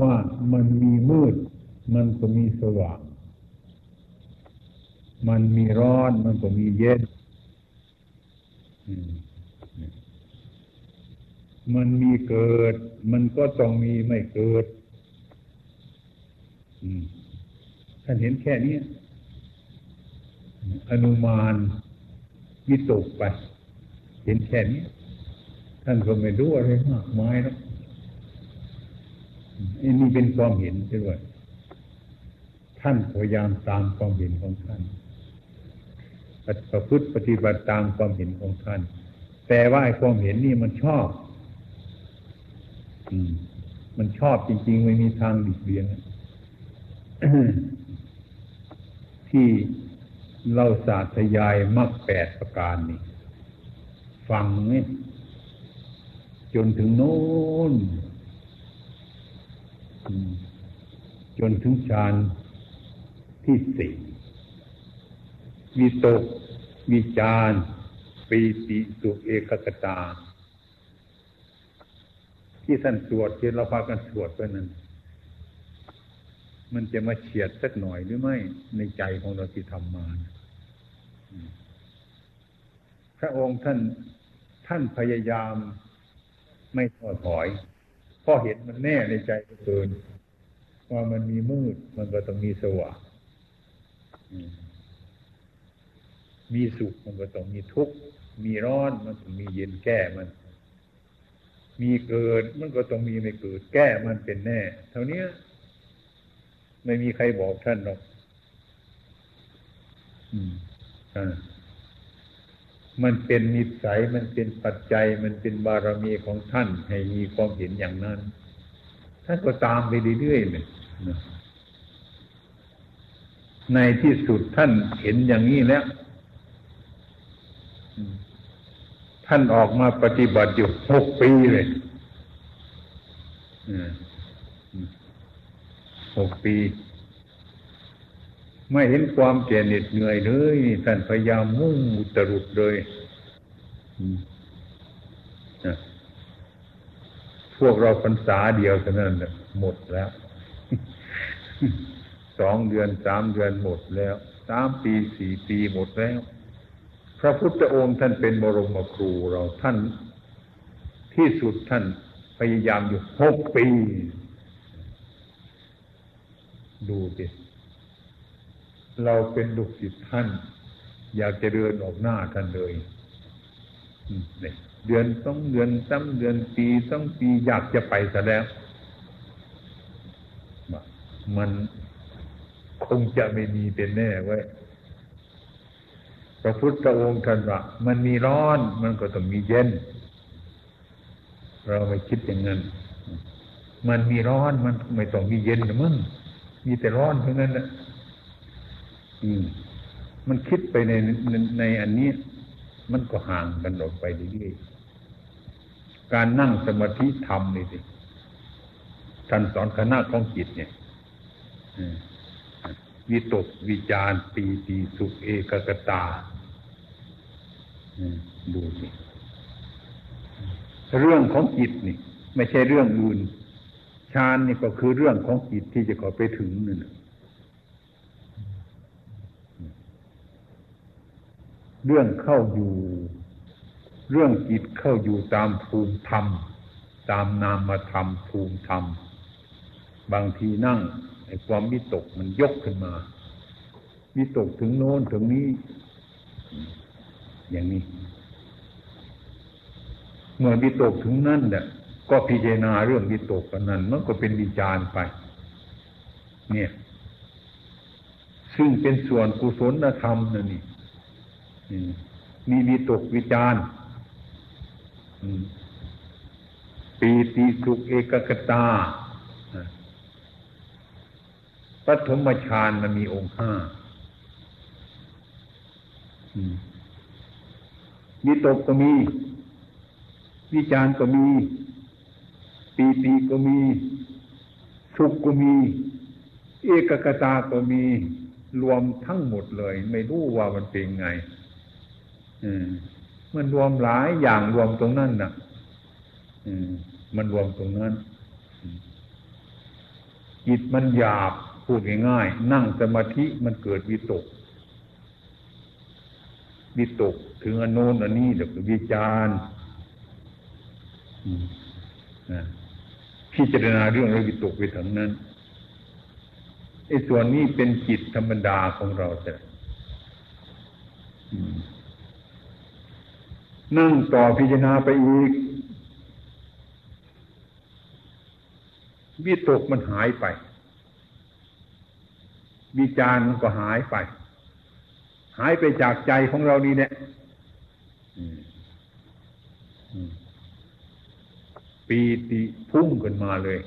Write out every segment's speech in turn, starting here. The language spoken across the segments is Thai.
ว่ามันมีมืด มันก็มีสว่าง มันมีร้อนมันก็มีเย็นมันมีเกิด มันก็ต้องมีไม่เกิดท่านเห็นแค่นี้อนุมานวิตกไป เห็นแค่นี้ ท่านก็ไม่รู้อะไรมากมายนะอั นนี้เป็นความเห็นใช่ไหมท่านพยายามตามความเห็นของท่านประพฤติปฏิบัติตามความเห็นของท่าน แต่ว่าไอ้ความเห็นนี่มันชอบ อืม มันชอบจริงๆไม่มีทางหลีกเลี่ยงที่เราสาธยายมรรคแปดประการนี่ฟังนี่จนถึงโน้น จนถึงฌานที่สี่วิตกวิจารปีติสุเอกกตา ที่ท่านสวดที่เราพากันสวดไปนั้นมันจะมาเฉียดสักหน่อยหรือไม่ในใจของเราที่ทำมาพระองค์ท่านท่านพยายามไม่ท้อถอย พราะเห็นมันแน่ในใจเกินว่ามันมีมืด มันก็ต้องมีสว่างมีสุขมันก็ต้องมีทุกข์ มีร้อนมันต้องมีเย็นแก้มัน มีเกิดมันก็ต้องมีไม่เกิด แก้มันเป็นแน่ เท่านี้ไม่มีใครบอกท่านหรอกมั มันเป็นนิสัยมันเป็นปัจจัยมันเป็นบารมีของท่าน ให้มีความเห็นอย่างนั้น ท่านก็ตามไปเรื่อยๆเลยในที่สุดท่านเห็นอย่างนี้แล้ว ท่านออกมาปฏิบัติอยู่หกปีเลยหกปี ไม่เห็นความแก่เหน็ดเหนื่อยเลยท่านพยายามมุ่งอุตรุดเลยพวกเราพรรษาเดียวเท่านั้นหมดแล้วสองเดือนสามเดือนหมดแล้วสามปีสี่ปีหมดแล้ว พระพุทธองค์ท่านเป็นบรมครูเราท่าน ที่สุดท่านพยายามอยู่หกปี ดูดิ เราเป็นลูกศิษย์ท่าน อยากจะเดินออกหน้าท่านเลยเดือนต้องเดือนซ้ำเดือนปีต้องปีอยากจะไปซะแล้ว มันคงจะไม่มีเป็นแน่ไว้พระพุทธองค์ท่านว่ามันมีร้อน มันก็ต้องมีเย็น เราไม่คิดอย่างนั้น มันมีร้อนมันไม่ต้องมีเย็นหรือมั้งมีแต่ร้อนเท่านั้นแหละ อืม มันคิดไปในในในอันนี้ มันก็ห่างกันออกไปเรื่อยๆการนั่งสมาธิธรรมนี่สิท่านสอนคณะของจิตเนี่ยวิตกวิจารปีติสุขเอกกตาดูสิเรื่องของจิตนี่ ไม่ใช่เรื่องอื่นฌานนี่ก็คือเรื่องของจิตที่จะขอไปถึงนั่น เรื่องเข้าอยู่ เรื่องจิตเข้าอยู่ตามภูมิธรรม ตามนามธรรมภูมิธรรม บางทีนั่งไอ้ความวิตกมันยกขึ้นมาวิตกถึงโน้นถึงนี้ อย่างนี้ เมื่อวิตกถึงนั่นเนี่ยก็พิจารณาเรื่องวิตกกันนั้นมันก็เป็นวิจารไป เนี่ย ซึ่งเป็นส่วนกุศลธรรมนั่นนี่ มีวิตกวิจารปีติสุขเอกกตาปฐมฌานมันมีองค์ห้ามีตกก็มี วิจารก็มี ปีติก็มี สุขก็มี เอกกตาก็มี รวมทั้งหมดเลย ไม่รู้ว่ามันเป็นไง มันรวมหลายอย่างรวมตรงนั้นนะมันรวมตรงนั้น จิตมันหยาบพูดง่ายๆนั่งสมาธิมันเกิดวิตก วิตกถึงอนุนอันนี้เดี๋ยววิจารณ์พิจารณาเรื่องระวิตกไปถึงนั้นไอ้ส่วนนี้เป็นจิตธรรมดาของเราแต่ นั่งต่อพิจารณาไปอีกวิตกมันหายไป วิจารมันก็หายไป หายไปจากใจของเรานี่เนี่ยปีติพุ่งขึ้นมาเลย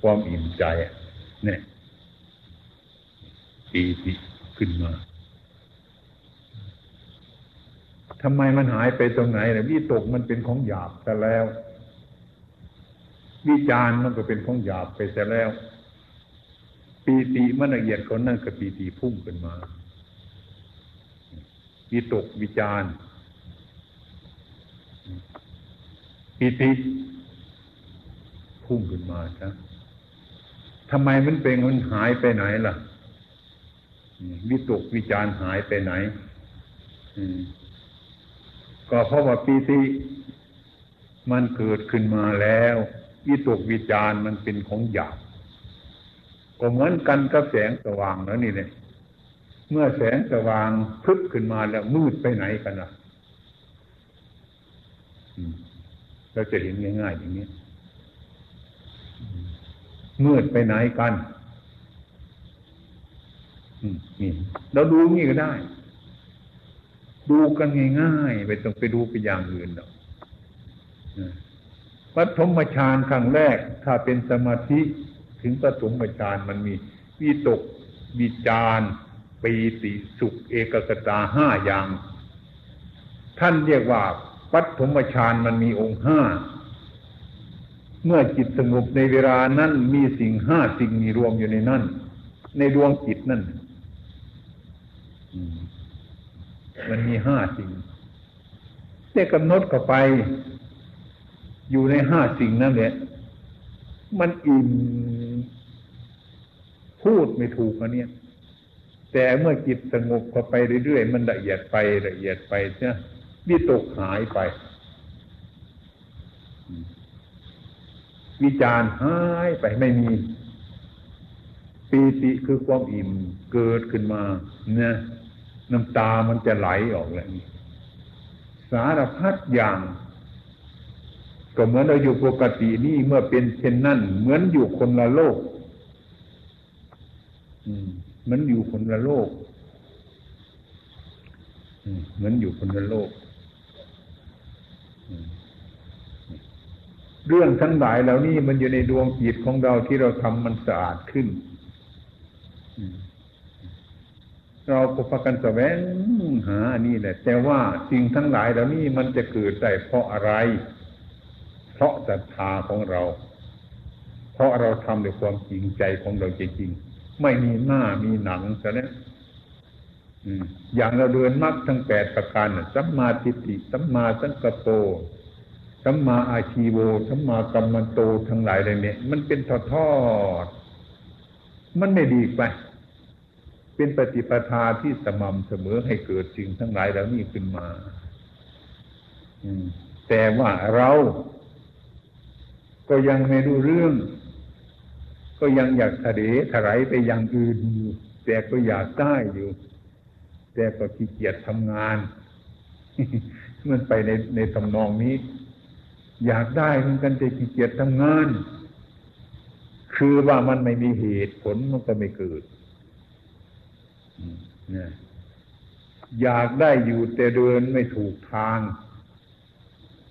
ความอิ่มใจเนี่ยปีติขึ้นมา ทำไมมันหายไปตรงไหนเนะวิตกมันเป็นของหยาบแต่แล้ว วิจารมันก็เป็นของหยาบไปแต่แล้ว ปีติมันละเอียดคนนั่นก็ปีติพุ่งขึ้นมาวิตกวิจารปีติพุ่งขึ้นมาครับทำไมมันเป็นมันหายไปไหนล่ะวิตกวิจารหายไปไหน ก็เพราะว่าปีติมันเกิดขึ้นมาแล้ววิตกวิจารมันเป็นของหยาบก็เหมือนกันกับแสงสว่างแล้วนี่เนี่ยเมื่อแสงสว่างพึบขึ้นมาแล้วมืดไปไหนกันนะเราจะเห็นง่ายๆอย่างนี้มืดไปไหนกันนี่เราดูนี่ก็ได้ ดูกันง่ายๆไปต้องไปดูไปอย่างอื่นหรอกปฐมฌานครั้งแรก ถ้าเป็นสมาธิถึงปฐมฌานมันมีวิตกวิจารปีติสุขเอกกตาห้าอย่าง ท่านเรียกว่าปัฐมฌานมันมีองค์ห้าเมื่อจิตสงบในเวลานั้นมีสิ่งห้าสิ่งมีรวมอยู่ในนั้นในดวงจิตนั่น มันมีห้าสิ่งแต่กำหนดเข้าไป อยู่ในห้าสิ่งนั่นแหละมันอิ่มพูดไม่ถูกอันนี้แต่เมื่อจิตสงบเข้าไปเรื่อยๆมันละเอียดไปละเอียดไปเนีวิตกหายไป วิจารหายไปไม่มีปีติคือความอิ่มเกิดขึ้นมาเนี่ย น้ำตามันจะไหลออกแล้วนี่สารพัดอย่าง ก็เหมือนเราอยู่ปกตินี่เมื่อเป็นเช่นนั้นเหมือนอยู่คนละโลกมเหมือนอยู่คนละโลกเหมือนอยู่คนละโลก เรื่องทั้งหลายเหล่านี้มันอยู่ในดวงจิตของเราที่เราทำมันสะอาดขึ้น เราก็พากันแสวงหาอันนี้แหละ แต่ว่าสิ่งทั้งหลายเหล่านี้มันจะเกิดได้เพราะอะไร เพราะศรัทธาของเรา เพราะเราทำด้วยความจริงใจของเราจริงๆไม่มีหน้ามีหนังซะแล้วอย่างเราเดินมรรคทั้งแปดประการสัมมาทิฏฐิสัมมาสังกปรสัมมาอาชีโวสัมมากัมมันโตทั้งหลายเลยเนี่ย มันเป็นทอดทอดมันไม่ดีไป เป็นปฏิปทาที่สม่ำเสมอให้เกิดสิ่งทั้งหลายเหล่านี้ขึ้นมาแต่ว่าเราก็ยังไม่รู้เรื่อง ก็ยังอยากทะเลถลายไปอย่างอื่นอยู่แต่ก็อยากได้อยู่ แต่ก็ขี้เกียจทำงาน มันไปในในตำนองนี้ อยากได้เหมือนกันแต่ขี้เกียจทำงาน คือว่ามันไม่มีเหตุผลมันก็ไม่เกิด อยากได้อยู่แต่เดินไม่ถูกทาง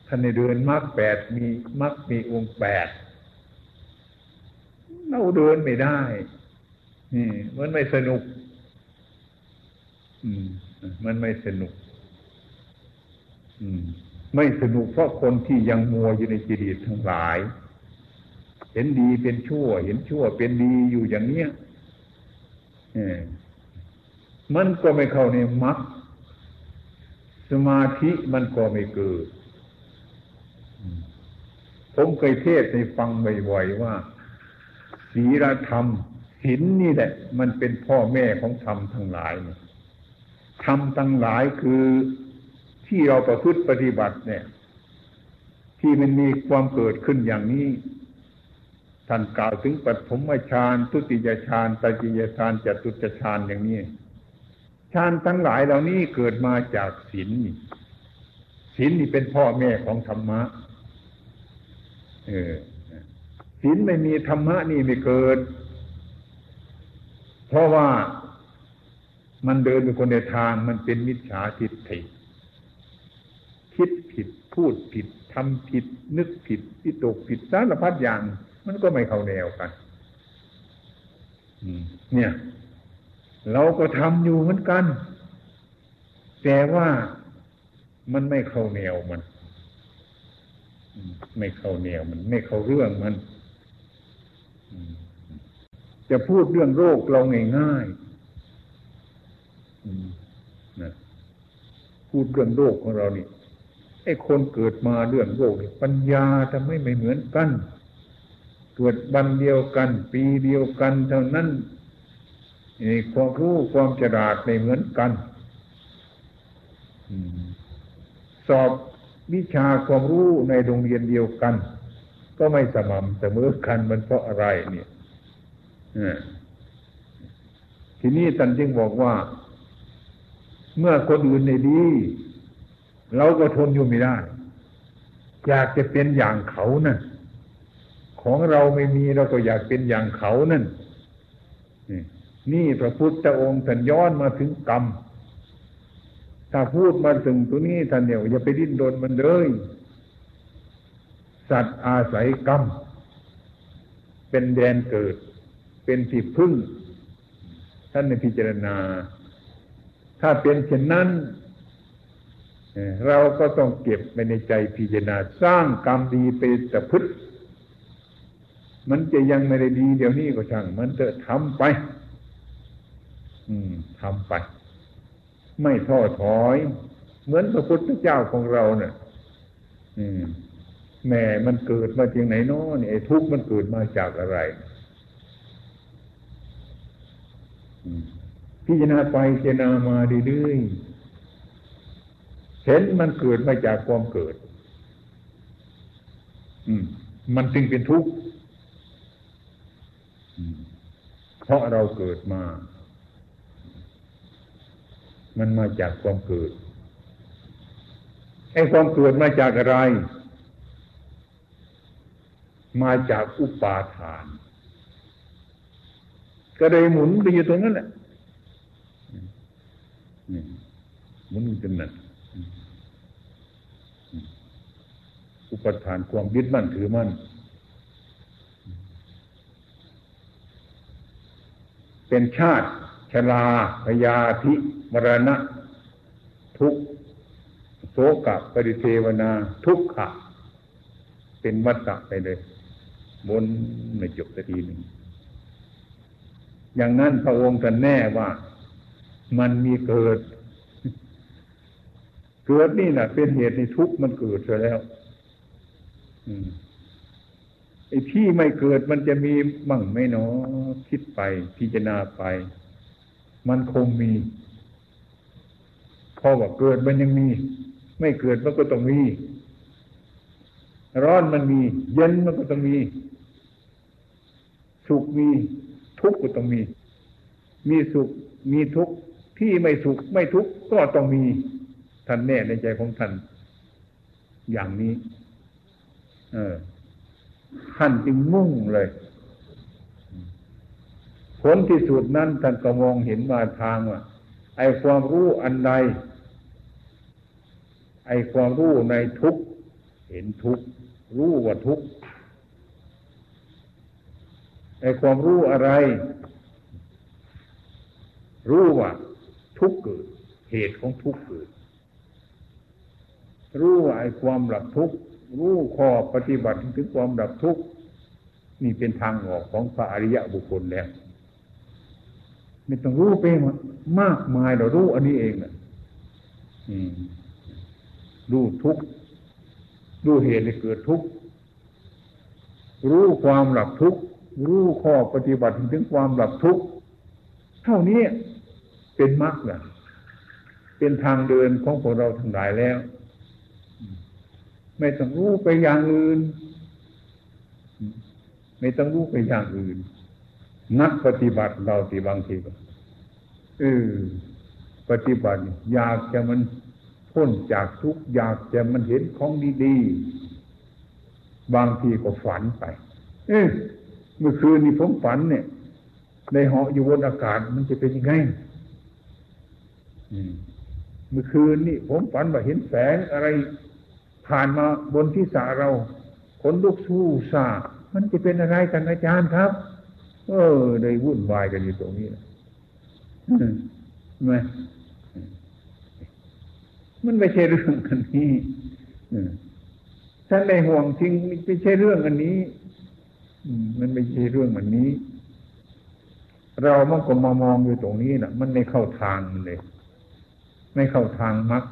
ท่านในเดินมรรคแปดมีมรรคมีองค์แปดเราเดินไม่ได้นี่มันไม่สนุก อืม มันไม่สนุก อืม ไม่สนุกเพราะคนที่ยังมัวอยู่ในจิตทั้งหลาย เห็นดีเป็นชั่ว เห็นชั่วเป็นดีอยู่อย่างเนี้ย มันก็ไม่เข้าในมรรคสมาธิมันก็ไม่เกิด ผมเคยเทศในฟังบ่อยๆว่าศีลธรรมศีลนี่แหละ มันเป็นพ่อแม่ของธรรมทั้งหลายธรรมทั้งหลายคือที่เราประพฤติปฏิบัติเนี่ย ที่มันมีความเกิดขึ้นอย่างนี้ท่านกล่าวถึงปฐมฌานทุติยฌานตติยฌานจตุตฌานอย่างนี้ ฌานทั้งหลายเหล่านี้เกิดมาจากศีลศีลนี่เป็นพ่อแม่ของธรรมะเออศีลไม่มีธรรมะนี่ไม่เกิด เพราะว่ามันเดินไปคนในทางมันเป็นมิจฉาทิฏฐิคิดผิดพูดผิดทำผิด นึกผิดวิตกผิดสารพัดอย่าง มันก็ไม่เข้าแนวกันเนี่ย เราก็ทำอยู่เหมือนกัน แต่ว่ามันไม่เข้าแนวมัน ไม่เข้าแนวมัน ไม่เข้าเรื่องมันจะพูดเรื่องโรคเราง่ายๆนะพูดเรื่องโรคของเรานี่ไอ้คนเกิดมาเรื่องโรคปัญญาทำให้ไม่เหมือนกัน เกิดบันเดียวกัน ปีเดียวกัน เท่านั้น ความรู้ความฉลาดไม่เหมือนกันสอบวิชาความรู้ในโรงเรียนเดียวกัน ก็ไม่สม่ำเสมอกันมันเพราะอะไรเนี่ยทีนี้ท่านจึงบอกว่า เมื่อคนอื่นในดี เราก็ทนอยู่ไม่ได้ อยากจะเป็นอย่างเขานั่นของเราไม่มีเราก็อยากเป็นอย่างเขานั่น นี่พระพุทธองค์ท่านย้อนมาถึงกรรม ถ้าพูดมาถึงตัวนี้ท่านเนี่ยอย่าไปดิ้นรนมันเลย สัตว์อาศัยกรรม เป็นแดนเกิด เป็นที่พึ่ง ท่านในพิจารณา ถ้าเป็นเช่นนั้น เราก็ต้องเก็บไปในใจพิจารณาสร้างกรรมดีไปแต่พฤติมันจะยังไม่ได้ดีเดี๋ยวนี้ก็ช่าง มันจะทำไป ทำไป ไม่ท้อถอย เหมือนพระพุทธเจ้าของเราเนะ่ยอืมแม่มันเกิดมาจากไหนเนาะนี่ไอ้ทุกข์มันเกิดมาจากอะไรพิจารณาไปพิจารณามาเรื่อยๆเห็นมันเกิดมาจากความเกิด อืม มันจึงเป็นทุกข์เพราะเราเกิดมา มันมาจากความเกิดไอ้ความเกิดมาจากอะไร มาจากอุปาทาน ก็เลยหมุนไปอยู่ตรงนั้นแหละหมุนจนนั้นอุปทานความยึดมั่นถือมั่นเป็นชาติ ชลาพยาธิมรณะ ทุกโสกะปริเทวนา ทุกขะ เป็นวัฏฏะไปเลยบนไม่จบสักทีหนึ่งอย่างนั้นพระองค์ท่านแน่ว่ามันมีเกิด เกิดนี่แหละเป็นเหตุในทุกข์มันเกิดเสียแล้วไอ้ที่ไม่เกิดมันจะมีมั่งไม่นอคิดไปพิจารณาไป มันคงมีพอว่าเกิดมันยังมี ไม่เกิดมันก็ต้องมี ร้อนมันมี เย็นมันก็ต้องมี สุขมี ทุกข์ก็ต้องมี มีสุขมีทุกข์ที่ไม่สุขไม่ทุกข์ก็ต้องมีท่านแน่ในใจของท่านอย่างนี้ เออท่านจึงมุ่งเลย ผลที่สุดนั้นท่านก็มองเห็นมาทางว่าไอ้ความรู้อันใด ไอ้ความรู้ในทุกเห็นทุกรู้ว่าทุกไอ้ความรู้อะไร รู้ว่าทุกเกิด เหตุของทุกเกิด รู้ว่าไอ้ความหลับทุกรู้ข้อปฏิบัติถึงความดับทุกข์นี่เป็นทางออกของพระอริยะบุคคลแล้ว ไม่ต้องรู้ไปมากมายเรารู้อันนี้เองนะรู้ทุกข์รู้เหตุให้เกิดทุกข์รู้ความหลับทุกข์รู้ข้อปฏิบัติถึงความดับทุกข์เท่านี้เป็นมรรคนะเป็นทางเดินของพวกเราทั้งหลายแล้ว ไม่ต้องรู้ไปอย่างอื่น ไม่ต้องรู้ไปอย่างอื่น นักปฏิบัติเราตีบางทีก็ เออปฏิบัติ อยากจะมันพ้นจากทุกอยากจะมันเห็นของดีๆ บางทีก็ฝันไป เออเมื่อคืนนี้ผมฝันเนี่ยในเหาะอยู่บนอากาศมันจะเป็นยังไงเมื่อคืนนี่ผมฝันว่าเห็นแสงอะไร ผ่านมาบนที่สาเราขนลุกสู้ซามันจะเป็นอะไรกันอาจารย์ครับ เออ ได้วุ่นวายกันอยู่ตรงนี้ ไหมมันไม่ใช่เรื่องอันนี้ท่านในห่วงจริงไม่ใช่เรื่องอันนี้มันไม่ใช่เรื่องอันนี้ เรามันก็มามองอยู่ตรงนี้นะมันไม่เข้าทางเลย ไม่เข้าทางมัก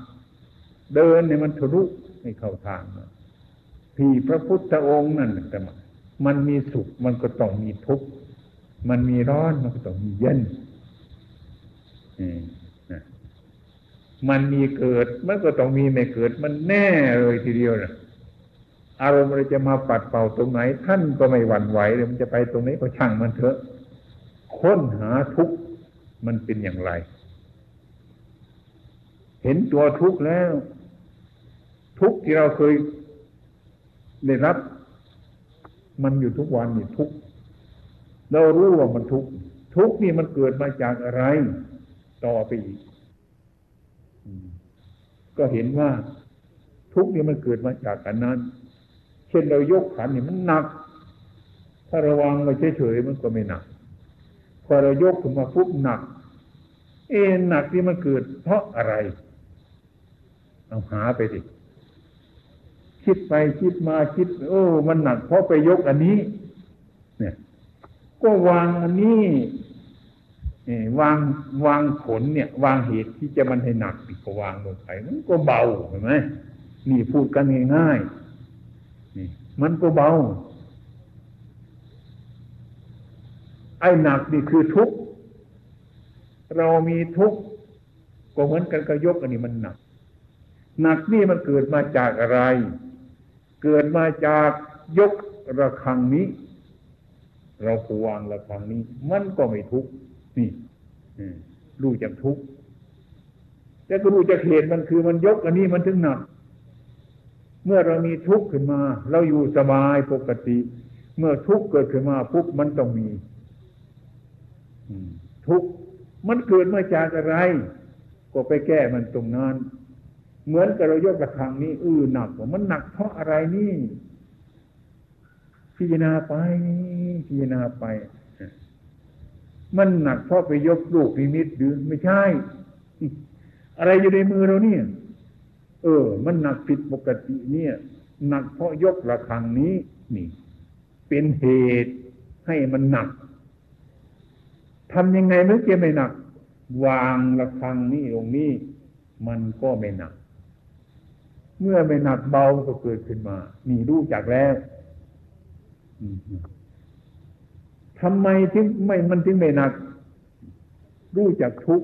เดินเนี่ยมันทะลุไม่เข้าทางพี่พระพุทธองค์นั่นแต่มันมีสุขมันก็ต้องมีทุกข์มันมีร้อนมันก็ต้องมีเย็น มันมีเกิดมันก็ต้องมีไม่เกิด มันแน่เลยทีเดียวนะอารมณ์อะไรจะมาปัดเป่าตรงไหน ท่านก็ไม่หวั่นไหวเลยมันจะไปตรงนี้ก็ช่างมันเถอะ ค้นหาทุกข์มันเป็นอย่างไร เห็นตัวทุกข์แล้ว ทุกข์ที่เราเคยได้รับ มันอยู่ทุกวันนี่ทุกข์เรารู้ว่ามันทุกข์ทุกข์นี่มันเกิดมาจากอะไร ต่อไปอีกก็เห็นว่าทุกข์นี่มันเกิดมาจากอันนั้น เช่นเรายกขันนี่มันหนัก ถ้าระวังไว้เฉยๆมันก็ไม่หนัก พอเรายกขึ้นมาปุ๊บหนัก เอ็นหนักที่มันเกิด เพราะอะไร เอาหาไปดิคิดไปคิดมาคิด โอ้ มันหนักเพราะไปยกอันนี้ เนี่ย ก็วางอันนี้ วางวางผลเนี่ย วางเหตุที่จะมันให้หนักอีกก็วางลงไปมันก็เบาเห็นไหมนี่พูดกันง่ายๆนี่ มันก็เบา ไอ้หนักนี่คือทุกข์เรามีทุกข์ก็เหมือนกันกับยกอันนี้มันหนัก หนักนี่มันเกิดมาจากอะไร เกิดมาจากยกระฆังนี้ เราผูวางระฆังนี้ มันก็ไม่ทุกข์ นี่รู้จักทุกข์แต่ก็รู้จักเหตุมันคือมันยกอันนี้มันถึงหนัก เมื่อเรามีทุกข์ขึ้นมา เราอยู่สบายปกติ เมื่อทุกข์เกิดขึ้นมาปุ๊บมันต้องมีทุกข์มันเกิดมาจากอะไร ก็ไปแก้มันตรงนั้น เหมือนกับเรายกกระฆังนี้อือหนักมันหนักเพราะอะไรนี่พิจารณาไปพิจารณาไป มันหนักเพราะไปยกลูกนิมิตหรือไม่ใช่ อะไรอยู่ในมือเราเนี่ย เออ มันหนักผิดปกติเนี่ย หนักเพราะยกระฆังนี้นี่ เป็นเหตุให้มันหนักทำยังไงเมื่อกี้ไม่หนัก วางระฆังนี้ตรงนี้ มันก็ไม่หนัก เมื่อไม่หนักเบาก็เกิดขึ้นมา นี่รู้จักแล้ว ทำไมถึงไม่มันถึงไม่หนัก รู้จักทุก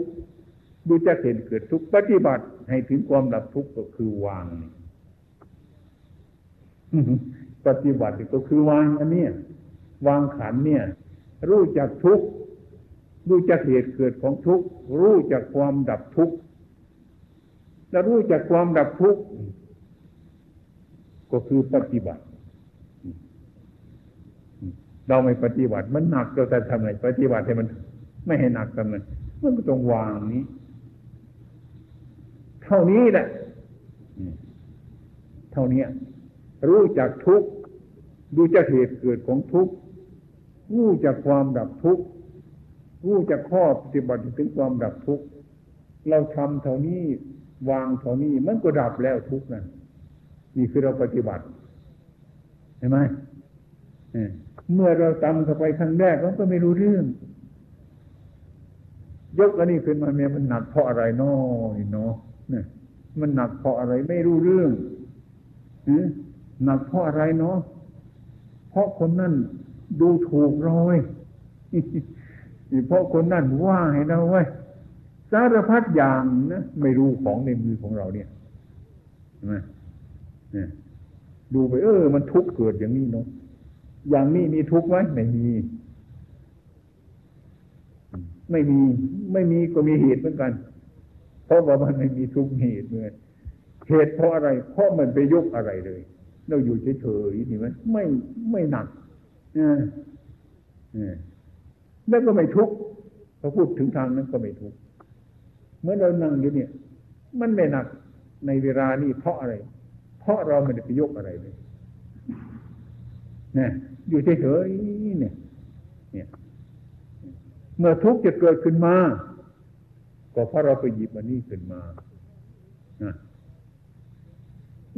รู้จักเห็นเกิดทุกปฏิบัติให้ถึงความดับทุกข์ก็คือวางปฏิบัติก็คือวางอันนี้วางขันเนี่ย รู้จักทุกรู้จักเหตุเกิดของทุกรู้จักความดับทุกข์และรู้จักความดับทุกข์ก็คือปฏิบัติ เราไม่ปฏิบัติมันหนักเราจะทำไงปฏิบัติให้มันไม่ให้หนักกันมันมันก็ต้องวางนี้ เท่านี้แหละเท่านี้รู้จักทุกข์รู้จักเหตุเกิดของทุกข์รู้จักความดับทุกข์รู้จักข้อปฏิบัติถึงความดับทุกข์เราทำเท่านี้วางเท่านี้มันก็ดับแล้วทุกข์นั่นนี่คือเราปฏิบัติเห็นไหม เมื่อเราตำเข้าไปครั้งแรกเราก็ไม่รู้เรื่อง ยกอันนี้ขึ้นมาเนี่ยมันหนักเพราะอะไรน้อยเนาะเนี่ยมันหนักเพราะอะไรไม่รู้เรื่องหนักเพราะอะไรเนาะเพราะคนนั้นดูถูกเราไว้เพราะคนนั่นว่าให้เราไว้สารพัดอย่างนะไม่รู้ของในมือของเราเนี่ยใช่ไหมเนี่ยดูไปเออ มันทุกข์เกิดอย่างนี้เนาะ อย่างนี้มีทุกข์ไหมไม่มี ไม่มี ไม่มีก็มีเหตุเหมือนกัน เพราะว่ามันไม่มีทุกเหตุเลยเหตุเพราะอะไร เพราะมันไปยกอะไรเลย เราอยู่เฉยๆนี่ไหมไม่ไม่หนักแล้วก็ไม่ทุกข์พอพูดถึงทางนั้นก็ไม่ทุกข์เมื่อเรานั่งอยู่เนี่ย มันไม่หนักในเวลานี้เพราะอะไร เพราะเราไม่ได้ไปยกอะไรเลยนี่ อยู่เฉยๆเนี่ย เนี่ย เมื่อทุกข์จะเกิดขึ้นมา ก็เพราะเราไปหยิบอันนี้ขึ้นมา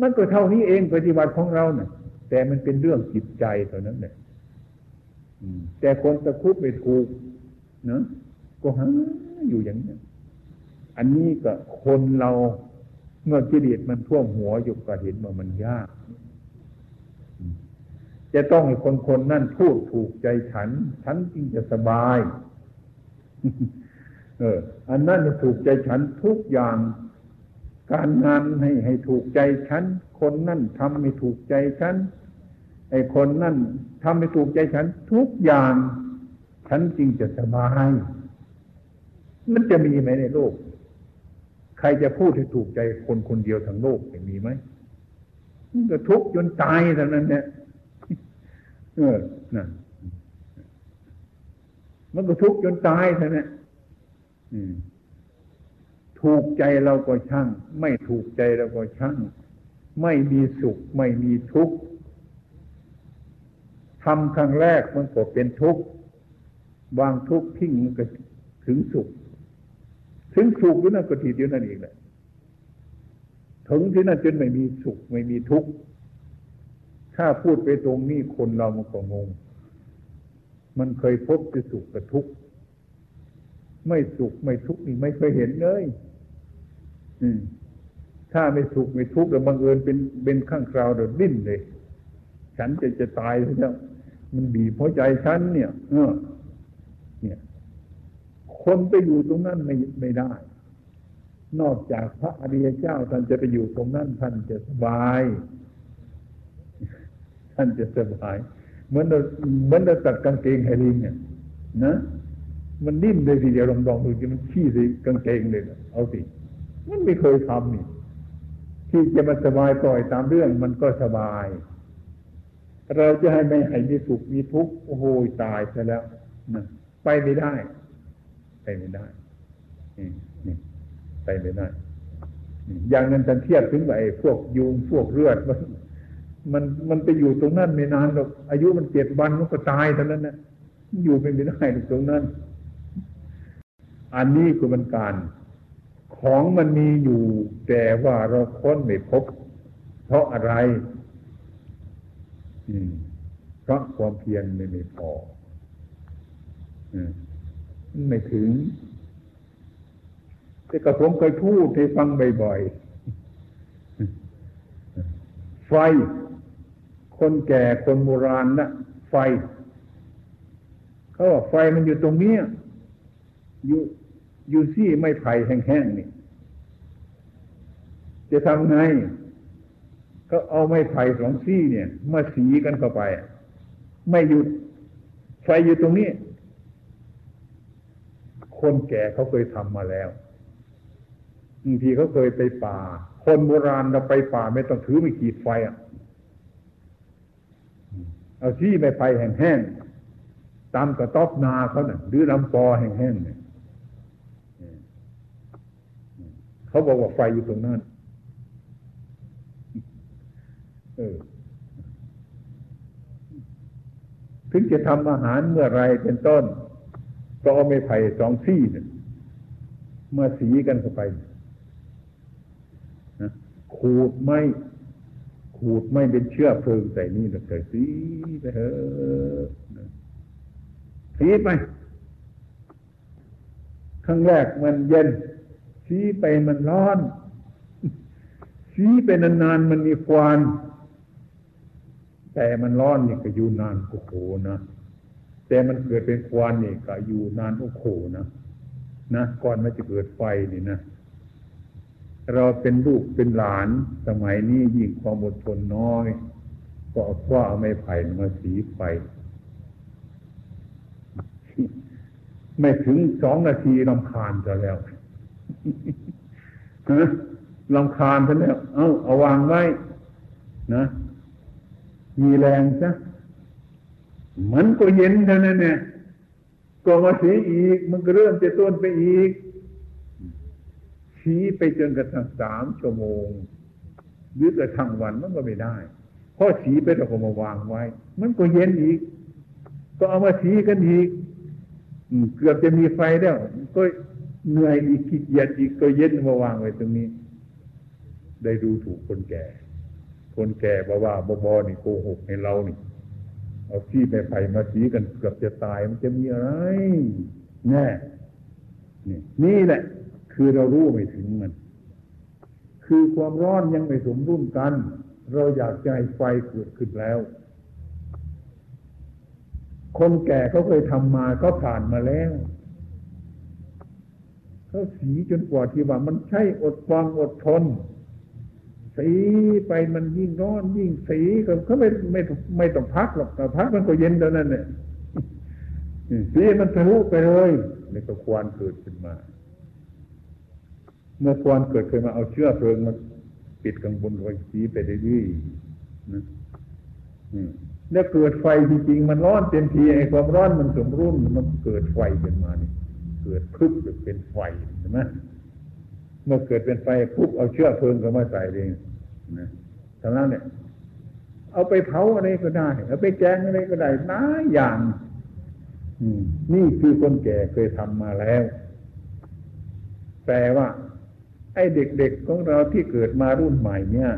มันก็เท่านี้เองปฏิบัติของเราเนะ่ะ แต่มันเป็นเรื่องจิตใจเท่านั้นแหละแต่คนตะคุบไม่ถูกนะก็หาอยู่อย่างนี้อันนี้ก็คนเราเมื่อกิเลสมันท่วมหัวอยู่ก็เห็นว่ามันยาก จะต้องให้คนคนนั่นพูดถูกใจฉัน ฉันจึงจะสบาย เออ อันนั้นจะถูกใจฉันทุกอย่าง การงานให้ให้ถูกใจฉัน คนนั่นทำไม่ถูกใจฉัน ไอ้คนนั่นทำไม่ถูกใจฉัน ทุกอย่าง ฉันจริงจะสบาย มันจะมีไหมในโลก ใครจะพูดให้ถูกใจคนคนเดียวทั้งโลกจะมีไหมมันก็ทุกข์จนตายเท่านั้นเนี่ย เออนั่นมันก็ทุกข์จนตายเท่านั้นถูกใจเราก็ช่าง ไม่ถูกใจเราก็ช่าง ไม่มีสุข ไม่มีทุกข์ทำครั้งแรกมันก็เป็นทุกข์วางทุกข์ทิ้งมันก็ถึงสุข ถึงสุขอยู่นั่นก็ทีเดียวนั่นเองแหละถึงที่นั่นจนไม่มีสุข ไม่มีทุกข์ ถ้าพูดไปตรงนี้คนเรามันก็งง มันเคยพบจะสุขกับทุกข์ ไม่สุขไม่ทุกข์นี่ไม่เคยเห็นเลยถ้าไม่สุขไม่ทุกข์แล้วบังเอิญเป็นเป็นข้างคราวเดี๋ยวดิ้นเลย ฉันจะจะตายแล้วมันบีบหัวใจฉันเนี่ย เออ เนี่ย คนไปอยู่ตรงนั้นไม่ไม่ได้ นอกจากพระอริยเจ้าท่านจะไปอยู่ตรงนั้นท่านจะสบาย ท่านจะสบาย เหมือนเราเหมือนเราตัดกางเกงให้ลิงเนี่ยนะมันนิ่มเลยทีเดียวลองลองดูจะมันขี้ใส่กางเกงเลยเอาสิมันไม่เคยทำนี่ที่จะมาสบายปล่อยตามเรื่องมันก็สบาย เราจะให้ไม่ให้มีสุขมีทุกข์โอ้โหตายซะแล้วนะไปไม่ได้ ไปไม่ได้นี่ไปไม่ได้ อย่างนั้นท่านเทียบถึงไอ้พวกยุงพวกเลือดมัน มันมันไปอยู่ตรงนั้นไม่นานหรอกอายุมันเจ็ดวันมันก็ตายเท่านั้นนะอยู่ไปไม่ได้ตรงนั้น อันนี้คือมันการ ของมันมีอยู่ แต่ว่าเราค้นไม่พบ เพราะอะไรเพราะความเพียรไม่ไม่พอไม่ถึงแต่กระผมเคยพูดให้ฟังบ่อยๆไฟ คนแก่คนโบราณนะไฟเขาบอกไฟมันอยู่ตรงนี้อยู่อยู่ซี่ไม่ไผ่แห้งๆนี่จะทำไง ก็เอาไม้ไผ่สองซี่เนี่ยมาสีกันเข้าไป ไม่หยุดไฟอยู่ตรงนี้ คนแก่เขาเคยทำมาแล้วบางทีเขาเคยไปป่า คนโบราณเราไปป่าไม่ต้องถือไม่ขีดไฟอะ เอาซี่ไม้ไผ่แห้งๆตามกระต๊อบนาเขาเนี่ยหรือลำปอแห้งๆเนี่ยเขาบอกว่าไฟอยู่ตรงนั้นเออถึงจะทำอาหารเมื่อไรเป็นต้น ก็เอาไม้ไผ่สองซี่เนี่ยมื่อสีกันเข้าไปนะขูดไม่ ขูดไม่เป็นเชื้อเพลิงใส่นี่แล้วก็สีไปเถอะสีไปครั้งแรกมันเย็นชี้ไปมันร้อนชี้ไปนานๆมันมีควันแต่มันร้อนนี่ก็อยู่นานโอ้โหนะแต่มันเกิดเป็นควันนี่ก็อยู่นานโอ้โหนะนะก่อนมันจะเกิดไฟนี่นะ เราเป็นลูกเป็นหลานสมัยนี้ยิ่งความอดทนน้อย ก็เอาคว้าเอาไม้ไผ่มาสีไฟ ไม่ถึงสองนาทีลำคาญจะแล้วฮะลำคาญซะแล้ว เอาเอาวางไว้ นะ มีแรงซะมันก็เย็นเท่านั้นเนี่ยก็มาสีอีก มันก็เริ่มจะต้นไปอีก ชี้ไปจนกระทั่งสามชั่วโมง หรือกระทั่งวันมันก็ไม่ได้พอสีไปเราก็มาวางไว้ มันก็เย็นอีก ก็เอามาสีกันอีกเกือบจะมีไฟแล้ว ก็เหนื่อยอีกขี้เกียจอีกก็เย็นมาวางไว้ตรงนี้ ได้ดูถูกคนแก่ คนแก่บอกว่าบอบอนี่โกหกให้เรานี่ เอาที่ไปไผ่มาสีกันเกือบจะตายมันจะมีอะไรแน่นี่นี่แหละ คือเรารู้ไม่ถึงมัน คือความร้อนยังไม่สมดุลกัน เราอยากจะให้ไฟเกิดขึ้นแล้ว คนแก่เขาเคยทำมาเขาผ่านมาแล้วเขาสีจนกว่าที่ว่ามันใช่อดฟังอดทน สีไปมันยิ่งร้อนยิ่งสีก็เขาไม่ไม่ไม่ต้องพักหรอกแต่พักมันก็เย็นเท่านั้นเนี่ยสีมันทะลุไปเลยนี่ก็ควรเกิดขึ้นมา เมื่อควรเกิดขึ้นมาเอาเชื้อเพลิงมาปิดข้างบนไว้สีไปเรื่อยๆนะแล้วเกิดไฟจริงๆมันร้อนเต็มทีไอ้ความร้อนมันสมรุ่นมันเกิดไฟขึ้นมานี่เกิดพึบเป็นไฟใช่ไหมเมื่อเกิดเป็นไฟปุ๊บเอาเชื้อเพลิงเข้ามาใส่เองนะทางนั้นเนี่ย เอาไปเผาอะไรก็ได้ เอาไปแกงอะไรก็ได้น้าอย่างนี่คือคนแก่เคยทำมาแล้ว แต่ว่า ไอ้เด็กๆของเราที่เกิดมารุ่นใหม่เนี่ย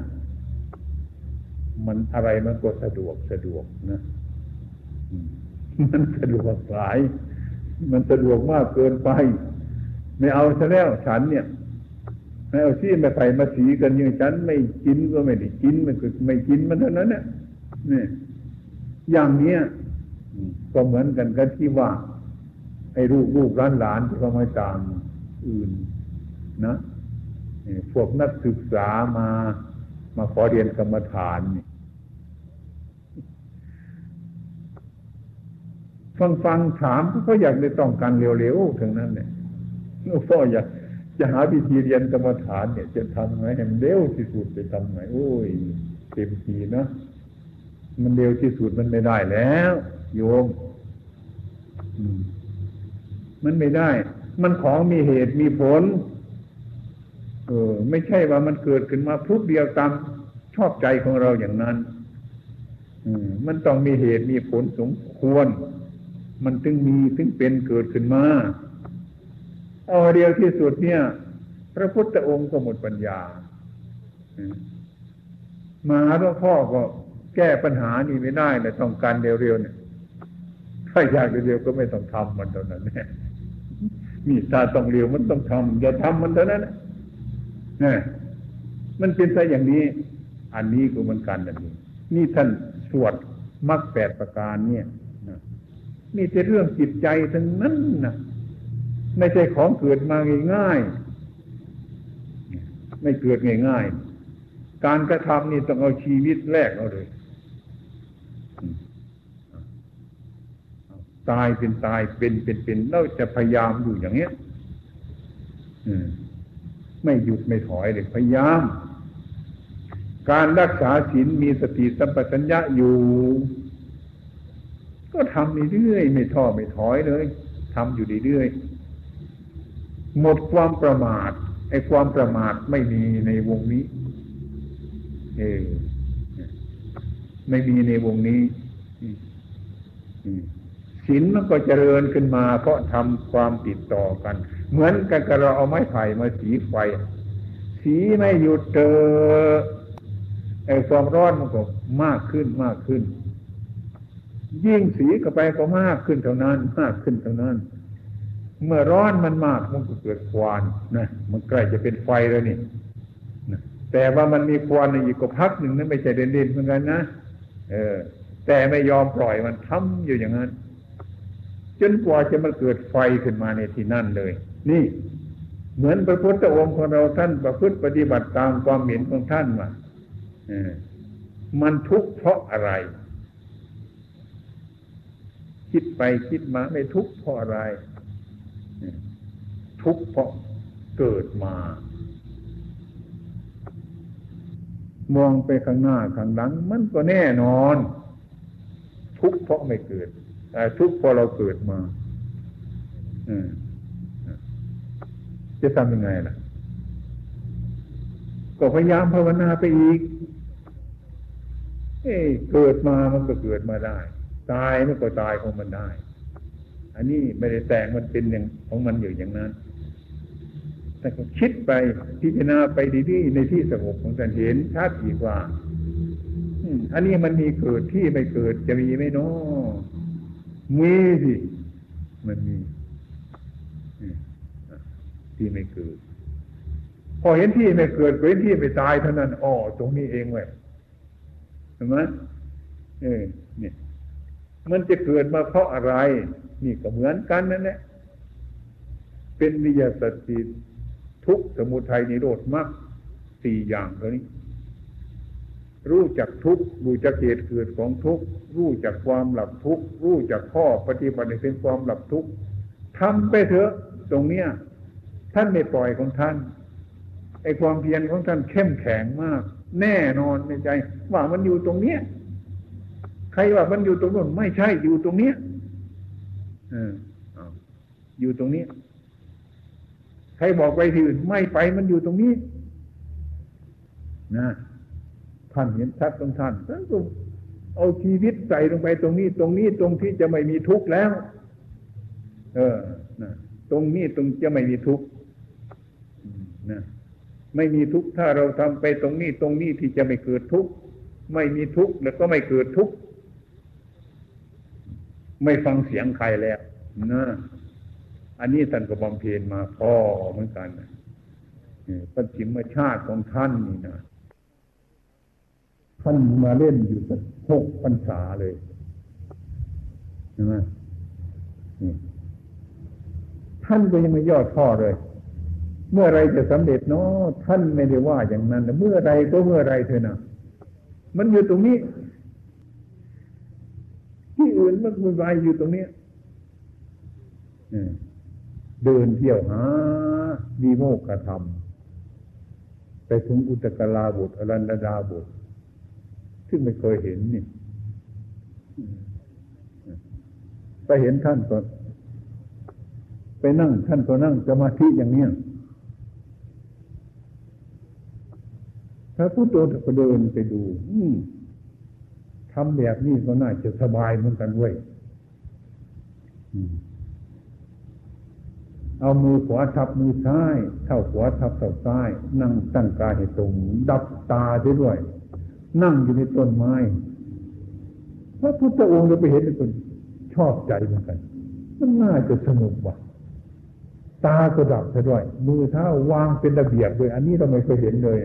มันอะไรมันก็สะดวกสะดวกนะมันสะดวกหลาย มันสะดวกมากเกินไป ไม่เอาซะแล้วฉันเนี่ยไม่เอาซี่ไม่ไปมาสีกันอย่างฉันไม่กินก็ไม่ได้กินมันก็ไม่กินมันเท่านั้นเนี่ยนี่อย่างเนี้ยก็เหมือนกันกันที่ว่าไอ้ลูกลูกร้านหลานที่เขาไมาตามอื่น นะ พวกนักศึกษามา มาขอเรียนกรรมฐานนี่ฟังฟังถามเขาอยากได้ต้องการเร็วๆถึงนั้นเนี่ยพ่ออยากจะหาวิธีเรียนกรรมฐานเนี่ย จะทำไงให้มันเร็วที่สุดไปทำไงโอ้ยเต็มทีนะมันเร็วที่สุดมันไม่ได้แล้ว โยมมันไม่ได้ มันของมีเหตุมีผล เออ ไม่ใช่ว่ามันเกิดขึ้นมาพุกเดียวตามชอบใจของเราอย่างนั้นมันต้องมีเหตุมีผลสมควร มันถึงมีถึงเป็นเกิดขึ้นมาเอาเดียวที่สุดเนี่ย พระพุทธองค์ก็หมดปัญญามาหลวงพ่อก็แก้ปัญหานี้ไม่ได้เลยต้องการเร็วๆเนี่ยถ้าอยากเร็วๆก็ไม่ต้องทำมันเท่านั้นเนี่ยมีตาต้องเร็วมันต้องทำอย่าทำมันเท่านั้นนี่ มันเป็นซะอย่างนี้ อันนี้ก็เหมือนกันอันนี้ นี่ท่านสวดมรรคแปดประการเนี่ยนี่จะเรื่องจิตใจทั้งนั้นนะไม่ใช่ของเกิดมาง่ายๆไม่เกิดง่ายๆการกระทำนี่ต้องเอาชีวิตแรกเอาเลยตายเป็นตายเป็นเป็นเป็นเราจะพยายามอยู่อย่างเนี้ย ไม่หยุดไม่ถอยเลยพยายาม การรักษาศีลมีสติสัมปชัญญะอยู่ ก็ทำเรื่อยไม่ท้อไม่ถอยเลยทำอยู่เรื่อยหมดความประมาทไอ้ความประมาทไม่มีในวงนี้ เออไม่มีในวงนี้ศีลมันก็เจริญขึ้นมา เพราะทำความติดต่อกัน เหมือนกันกับเราเอาไม้ไผ่มาสีไฟ สีไม่หยุดเจอไอ้ความร้อนมันก็มากขึ้นมากขึ้น ยิ่งสีเข้าไปก็มากขึ้นเท่านั้น มากขึ้นเท่านั้น เมื่อร้อนมันมากมันก็เกิดควันนะมันใกล้จะเป็นไฟแล้วนี่นะแต่ว่ามันมีควันอีกก็พักหนึ่งนั้นไม่ใช่เด่นๆเหมือนกันนะเออ แต่ไม่ยอมปล่อยมันทำอยู่อย่างนั้นจนกว่าจะมาเกิดไฟขึ้นมาในที่นั่นเลย นี่เหมือนพระพุทธองค์ของเราท่านประพฤติปฏิบัติตามความเห็นของท่านมาอมันทุกข์เพราะอะไร คิดไปคิดมาไม่ทุกข์เพราะอะไร ทุกข์เพราะเกิดมา มองไปข้างหน้าข้างหลัง มันก็แน่นอน ทุกข์เพราะไม่เกิดแต่ทุกข์เพราะเราเกิดมา จะทำยังไงล่ะ ก็พยายามภาวนาไปอีก เอ้เกิดมามันก็เกิดมาได้ ตายมันก็ตายของมันได้ อันนี้ไม่ได้แต่งมันเป็นอย่างของมันอยู่อย่างนั้น แต่ก็คิดไปพิจารณาไปดีๆในที่สงบของท่านเห็นชัดอีกว่าอันนี้มันมีเกิดที่ไม่เกิดจะมีไหมเนาะมีสิมันมี ที่ไม่เกิด พอเห็นที่ไม่เกิดเห็นที่ไม่ตายเท่านั้นอ๋อตรงนี้เองเว้ยเห็นไหมเออเนี่ยมันจะเกิดมาเพราะอะไร นี่ก็เหมือนกันนั่นแหละเป็นวิยาสติทุกสมุทัยนิโรธมรรคสี่อย่างเท่านี้ รู้จักทุกรู้จักเหตุเกิดของทุกรู้จักความหลับทุกรู้จักข้อปฏิบัติเป็นความหลับทุกทำไปเถอะ ตรงเนี้ย ท่านไม่ปล่อยของท่านไอความเพียรของท่านเข้มแข็งมาก แน่นอนในใจ ว่ามันอยู่ตรงเนี้ยใครว่ามันอยู่ตรงนู้นไม่ใช่อยู่ตรงเนี้ยออยู่ตรงนี้ ใครบอกไปที่อื่นไม่ไปมันอยู่ตรงนี้นะท่านเห็นชัดตรงท่านท่านก็เอาชีวิตใส่ลงไปตรงนี้ ตรงนี้ตรงที่จะไม่มีทุกข์แล้ว เออนะตรงนี้ตรงจะไม่มีทุกข์ นะไม่มีทุกข์ถ้าเราทำไปตรงนี้ตรงนี้ที่จะไม่เกิดทุกข์ไม่มีทุกข์แล้วก็ไม่เกิดทุกข์ไม่ฟังเสียงใครแล้วนะอันนี้ท่านก็บำเพ็ญมาพอเหมือนกันปัจฉิมชาติของท่านนี่นะท่านมาเล่นอยู่สักหกพรรษาเลยใช่ไหมท่านก็ยังไม่ย่อท่อเลย เมื่อไรจะสำเร็จเนาะท่านไม่ได้ว่าอย่างนั้นเมื่อไรก็เมื่อไรเถอะนะมันอยู่ตรงนี้ ที่อื่นมันมันวายอยู่ตรงนี้เดินเที่ยวหาดีโมกขธรรม ไปถึงอุตกลาบุตรอรันดาบุตรซึ่งไม่เคยเห็นนี่ไปเห็นท่านก็ไปนั่งท่านก็นั่งสมาธิอย่างเนี้ย ถ้าผู้โตก็เดินไปดูทำแบบนี้ก็น่าจะสบายเหมือนกันเว้ยเอามือขวาทับมือซ้ายเท้าขวาทับเท้าซ้าย นั่งตั้งกายให้ตรง ดับตาด้วย นั่งอยู่ในต้นไม้ พระพุทธองค์เราไปเห็นคนชอบใจเหมือนกัน มันน่าจะสนุกว่ะตาก็ดับซะด้วย มือเท้าวางเป็นระเบียบเลย อันนี้เราไม่เคยเห็นเลย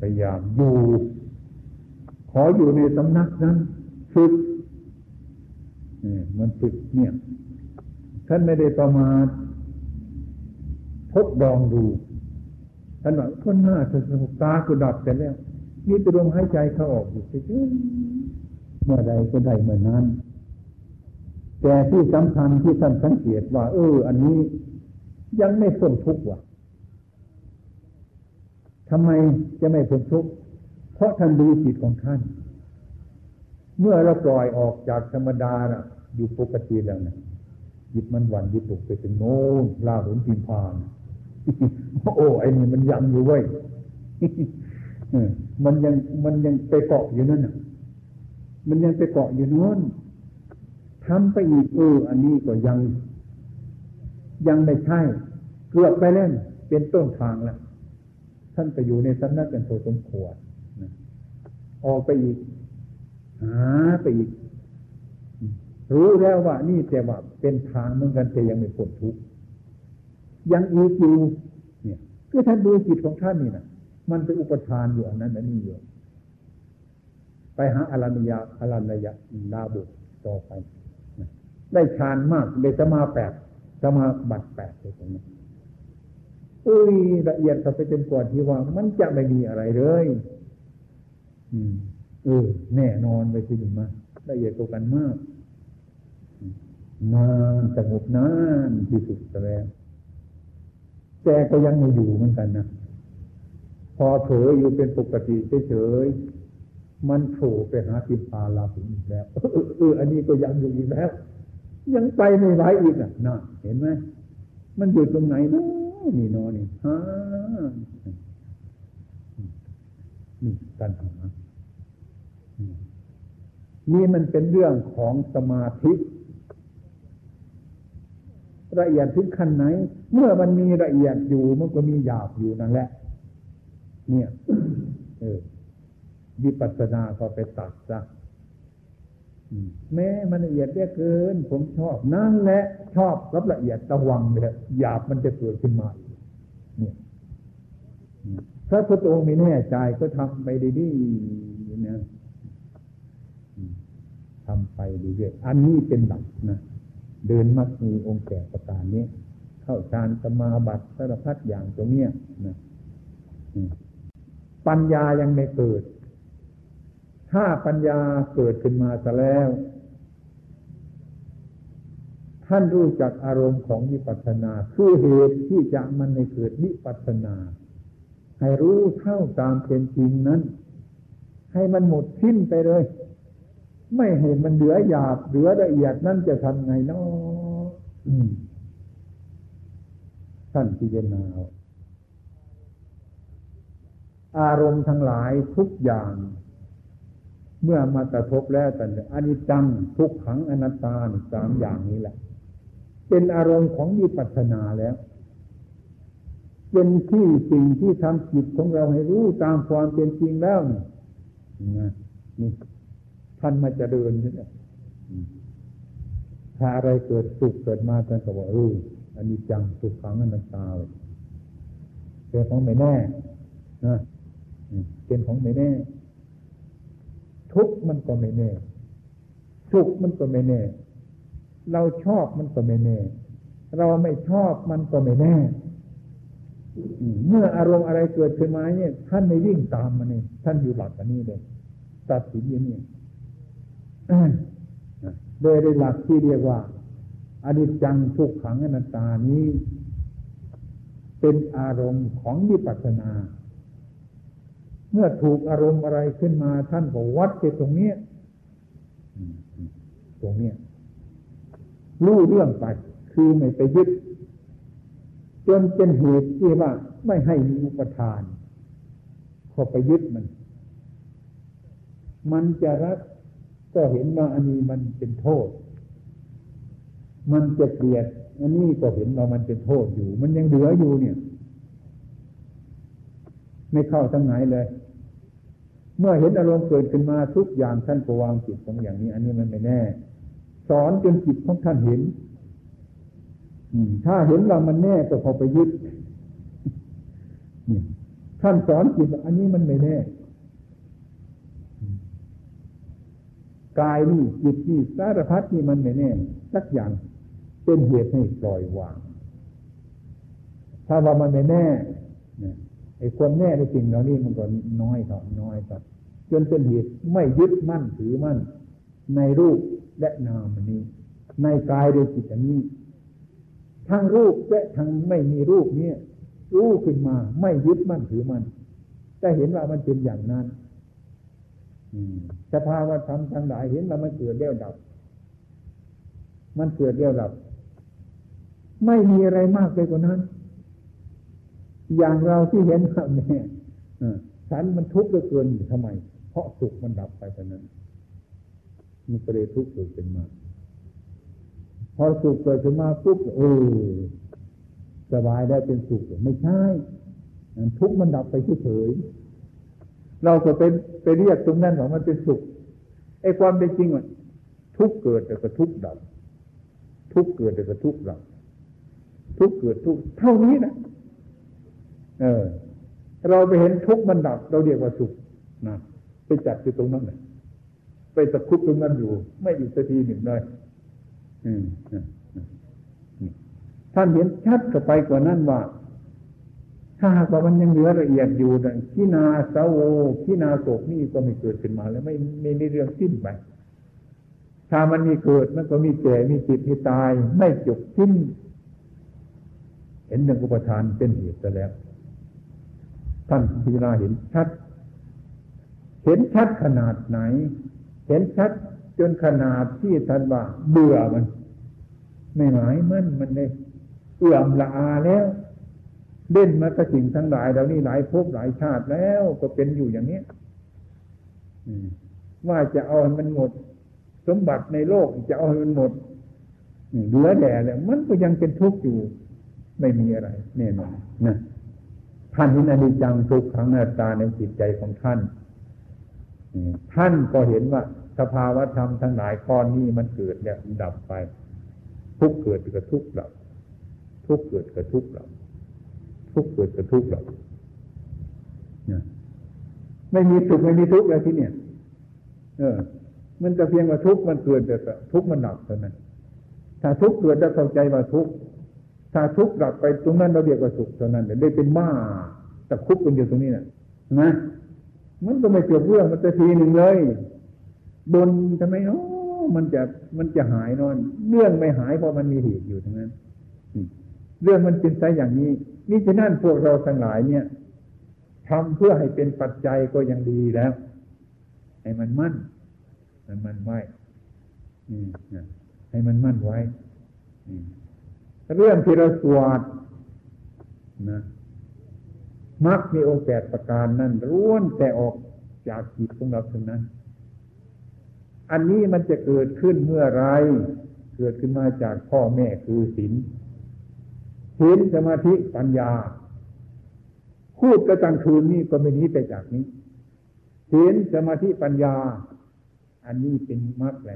พยายามอยู่ ขออยู่ในสำนักนั้นฝึกมันฝึกเนี่ยท่านไม่ได้ประมาททดลองดูท่านบอกคนหน้าสนุกตาก็ดับแต่แล้วนี่จะลมหายใจเข้าออกอยู่เฉยเมื่อใดก็ได้เมื่อนั้น แต่ที่สำคัญที่ท่านสังเกตว่า เออ อันนี้ยังไม่พ้นทุกข์ว่ะ ทำไมจะไม่พ้นทุกข์เพราะท่านดูจิตของท่าน เมื่อเราปล่อยออกจากธรรมดานะอยู่ปกติแล้วนะจิตมันหวั่นยิตกไปถึงโน้นลาหุนพิมพานโอ้ไอ้นี่มันยังอยู่เว้ยมันยังมันยังไปเกาะอยู่นั่นมันยังไปเกาะอยู่นู้นทำไปอีกเอออันนี้ก็ยัง ยังไม่ใช่ เกือบไปเล่นเป็นต้นทางแล้ว ท่านไปอยู่ในสำนักกันโตสมควรออกไปอีก หาไปอีก รู้แล้วว่านี่แต่ว่าเป็นทางเหมือนกันแต่ยังไม่พ้นทุกข์ยังอีกอยู่เนี่ยคือท่านดูจิตของท่านนี่นะมันเป็นอุปทานอยู่อันนั้นอันนี้อยู่ไปหาอรัญญาอรัญญาลาบุตรต่อไป ได้ฌานมากได้สมาแปดสมาบัตแปดเลยตรงนี้ อุ้ยละเอียดไปจนกว่าที่ว่า มันจะไม่มีอะไรเลยอืมเออแน่นอนไปที่นี่มาละเอียดตัวกันมากนานสงบนานที่สุดแล้วแต่ก็ยังไม่อยู่เหมือนกันนะพอเผลออยู่เป็นปกติเฉยๆมันโผล่ไปหาปิปาลาภอีกแล้วเอออันนี้ก็ยังอยู่อีกแล้ว ยังไปไม่ไหวอีกอะนะเห็นไหมมันอยู่ตรงไหนนะ นี่นอนนี่ฮะนี่ตัณหานี่มันเป็นเรื่องของสมาธิละเอียดถึงขั้นไหน เมื่อมันมีละเอียดอยู่มันก็มีหยาบอยู่นั่นแหละ เนี่ย เออวิปัสสนาก็ไปตัดซะ แม้มันละเอียดเยอะเกิน ผมชอบนั่นแหละชอบรับละเอียดระวังเลยหยาบมันจะเกิดขึ้นมาเนี่ยพระพุทธองค์ม่แน่ใจก็ทำไปดีๆนะทำไปดีเรื่อยอันนี้เป็นหลักนะเดินมักมีองค์แก่ประการนี้ เข้าฌานสมาบัติสารพัดอย่างตรงเนี้ยนะปัญญายังไม่เกิด ถ้าปัญญาเกิดขึ้นมาซะแล้ว ท่านรู้จักอารมณ์ของวิปัสสนา คือเหตุที่จะมันในเกิดวิปัสสนา ให้รู้เท่าตามเป็นจริงนั้น ให้มันหมดสิ้นไปเลย ไม่เห็นมันเหลือหยาบเหลือละเอียดนั่นจะทำไงเนาะท่านพิจารณาอารมณ์ทั้งหลายทุกอย่าง เมื่อมากระทบแล้วแต่อนิจจังทุกขังอนัตตาสามอย่างนี้แหละ เป็นอารมณ์ของมีปัสนาแล้ว เป็นที่สิ่งที่ทำจิตของเราให้รู้ตามความเป็นจริงแล้วนี่นี่ท่านมาจะเดินนี่แหละถ้าอะไรเกิดสุขเกิดมาท่านก็บอกเอออันนี้จังสุขขังอนันตาเลยเป็นของไม่แน่นะเป็นของไม่แน่ ทุกข์มันก็ไม่แน่สุขมันก็ไม่แน่ เราชอบมันก็ไม่แน่ เราไม่ชอบมันก็ไม่แน่เมื่ออารมณ์อะไรเกิดขึ้นมาเนี่ย ท่านไม่วิ่งตามมันเองท่านอยู่หลักอันนี้เลยตัดสินอย่างนี้โดยในหลักที่เรียกว่าอนิจจังทุกขังอนัตตานี้ เป็นอารมณ์ของวิปัสสนา เมื่อถูกอารมณ์อะไรขึ้นมาท่านก็วัดไปตรงนี้ตรงนี้รู้เรื่องไป คือไม่ไปยึดจนเป็นเหตุที่ว่าไม่ให้มีอุปทานพอไปยึดมัน มันจะรักก็เห็นว่าอันนี้มันเป็นโทษ มันจะเกลียดอันนี้ก็เห็นว่ามันเป็นโทษอยู่ มันยังเหลืออยู่เนี่ย ไม่เข้าทั้งไหนเลย เมื่อเห็นอารมณ์เกิดขึ้นมาทุกอย่างท่านก็วางจิตตรงอย่างนี้ อันนี้มันไม่แน่ สอนจนจิตของท่านเห็นถ้าเห็นว่ามันแน่ก็พอไปยึดท่านสอนจิตอันนี้มันไม่แน่กายนี่จิตนี่สารพัดนี่มันไม่แน่ สักอย่างเป็นเหตุให้ปล่อยวาง ถ้าว่ามันไม่แน่ ไอ้ความแน่ในสิ่งเหล่านี้มันก็น้อยต่อน้อยต่อจนเป็นเหตุไม่ยึดมั่นถือมั่น ในรูปและนามอันนี้ ในกายโดยจิตอันนี้ ทั้งรูปและทั้งไม่มีรูปนี้รู้ขึ้นมาไม่ยึดมั่นถือมั่นแต่เห็นว่ามันเป็นอย่างนั้นสภาวะธรรมทั้งหลายเห็นว่ามันเกิดเดี่ยวดับ มันเกิดเดี่ยวดับ ไม่มีอะไรมากไปกว่านั้น อย่างเราที่เห็นว่าแม่ฉันมันทุกข์เหลือเกินทำไม เพราะสุขมันดับไปแต่นั้น มันก็เลยทุกข์เกิดขึ้นมา พอสุขเกิดขึ้นมาปุ๊บเออสบายได้เป็นสุขไม่ใช่ทุกข์มันดับไปเฉยเราก็เป็นไปเรียกตรงนั้นว่ามันเป็นสุขไอ้ความเป็นจริงว่าทุกเกิดแต่ก็ทุกดับ ทุกเกิดแต่ก็ทุกดับ ทุกเกิดทุกเท่านี้นะ เออ เราไปเห็นทุกข์มันดับ เราเรียกว่าสุขนะไปจับอยู่ตรงนั้นเลยไปตะคุบตรงนั้นอยู่ ไม่อยู่สักทีหนึ่งเลยท่านเห็นชัดก็ไปกว่านั้นว่า ถ้าหากว่ามันยังเหลือละเอียดอยู่ขีนาสาโวขีนาโศกนี่ก็ไม่เกิดขึ้นมา แล้วไม่ไม่มีเรื่องสิ้นไปถ้ามันมีเกิดมันก็มีแก่มีจิตมีตาย ไม่จบสิ้น เห็นหนึ่งอุปทานเป็นเหตุแล้ว ท่านพิจารณาเห็นชัด เห็นชัดขนาดไหน เห็นชัดจนขนาดที่ท่านว่าเบื่อมัน ไม่หมายมั่นมันเลยเอื่อมละอาแล้ว เล่นมาก็สิ่งทั้งหลายเหล่านี้หลายภพหลายชาติแล้วก็เป็นอยู่อย่างนี้ว่าจะเอาให้มันหมด สมบัติในโลกจะเอาให้มันหมดเหลือแด่แล้วมันก็ยังเป็นทุกข์อยู่ ไม่มีอะไรแน่นอนนะ ท่านเห็นอนิจจังทุกขังหน้าตาในจิตใจของท่านท่านก็เห็นว่าสภาวะธรรมทั้งหลายข้อนนี้มันเกิดเนี่ยดับไป ทุกเกิดกับทุกดับ ทุกเกิดกับทุกดับ ทุกเกิดกับทุกดับเนี่ยไม่มีสุขไม่มีทุกข์อะไรที่เนี่ย เออ มันจะเพียงว่าทุกข์มันเกิดแต่ทุกข์มันดับเท่านั้นถ้าทุกข์เกิดจะเข้าใจว่าทุกข์ ถ้าทุกข์ดับไปตรงนั้นเราเรียกว่าสุขเท่านั้นได้เป็นบ้าแต่คุกกันอยู่ตรงนี้นะนะมันก็ไม่จบเรื่องมันจะทีหนึ่งเลยบนทำไมเนาะมันจะมันจะหายนอน เรื่องไม่หายเพราะมันมีเหตุอยู่ทั้งนั้นเรื่องมันเป็นไซอย่างนี้ นี่ฉะนั้นพวกเราทั้งหลายเนี่ยทำเพื่อให้เป็นปัจจัยก็ยังดีแล้ว ให้มันมั่นมันมั่นไว้ให้มันมั่นไว้ เรื่องที่เราสวดนะมักมีองค์แปดประการนั่นร้วนแต่ออกจากจิตของเราทั้งนั้น อันนี้มันจะเกิดขึ้นเมื่อไร เกิดขึ้นมาจากพ่อแม่คือศีลศีลสมาธิปัญญา พูดกระตังคืนนี้ก็ไม่นี้ไปจากนี้ศีลสมาธิปัญญา อันนี้เป็นมรรคแหล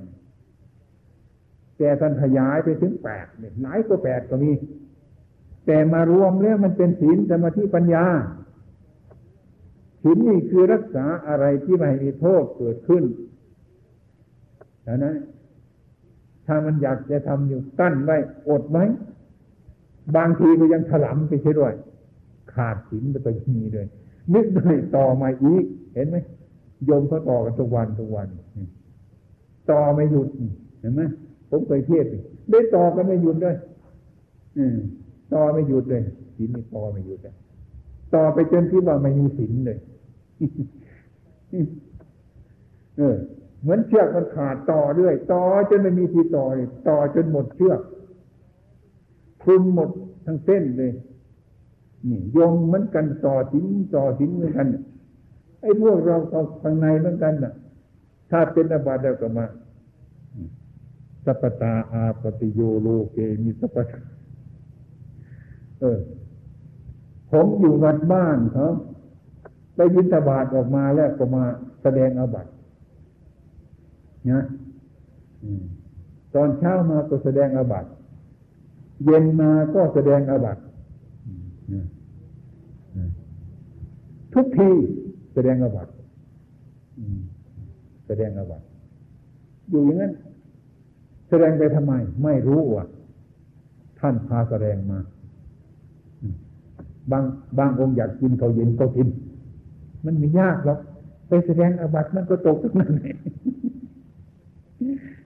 แต่ท่านขยายไปถึงแปดเนี่ยหลายก็แปดก็มี แต่มารวมแล้วมันเป็นศีลสมาธิปัญญาศีลนี่คือรักษาอะไรที่ไม่มีโทษเกิดขึ้นแต่นั้นถ้ามันอยากจะทำอยู่ตั้นไว้อดไว้บางทีก็ยังถลำไปเช่ด้วย ขาดศีลไปมีเลยนึกได้ต่อมาอีก เห็นไหมโยมเขาต่อกันทุกวันทุกวัน ต่อไม่หยุดเห็นไหม ผมเคยเทศได้ต่อกันไม่หยุดด้วยอืมต่อไม่หยุดเลยศีลนี่ต่อไม่หยุดเลยต่อไปจนที่ว่าไม่มีศีลเลยเออเหมือนเชือกมันขาดต่อเรื่อยต่อจนไม่มีที่ต่อต่อจนหมดเชือกคุมหมดทั้งเส้นเลยนี่โยมเหมือนกันต่อสินต่อสินเหมือนกันไอ้พวกเราข้างในเหมือนกันน่ะ ถ้าเป็นอบาเดียวกันมา สัพตาอาปติโยโลเกมีสัพตาเออ ผมอยู่วัดบ้านครับไปยินตบาทออกมาแล้วก็มาแสดงอาบัตินะตอนเช้ามาก็แสดงอาบัติเย็นมาก็แสดงอาบัติทุกทีแสดงอาบัติแสดงอาบัติอยู่อย่างนั้น แสดงไปทำไม ไม่รู้ว่าท่านพาแสดงมา บางบางองค์อยากกินเขาเย็นก็กิน มันไม่ยากหรอกไปแสดงอบัตมันก็ตกตรงนั้นเอง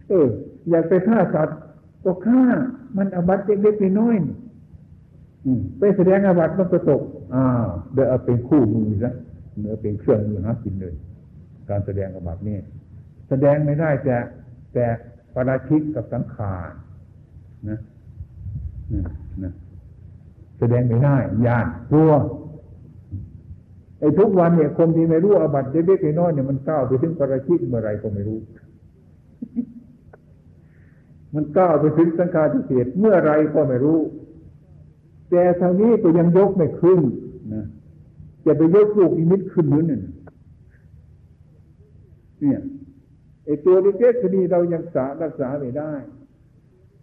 เออ อยากไปฆ่าสัตว์ก็ฆ่า มันอบัตเล็กๆน้อยๆไปแสดงอบัตมันก็ตกอ้าวเดี๋ยวเอาเป็นคู่มือซะเนื้อเป็นเครื่องมือหากินเลย การแสดงอบัตเนี่ยแสดงไม่ได้แต่แต่ ปราชิกกับสังขารนะนะแสดงไม่ได้ยานกลัวไอ้ทุกวันเนี่ยคนที่ไม่รู้อบัตเล็กๆน้อยเนี่ยมันก้าวไปถึงปราชิกเมื่อไรก็ไม่รู้ มันก้าวไปถึงสังขารทิเศษเมื่อไรก็ไม่รู้ แต่ทางนี้ก็ยังยกไม่ขึ้นนะจะไปยกลูกอิมิตขึ้นนื้นึ่งเนี่ย ไอตัวเล็กๆคดีเรายังสารักษาไม่ได้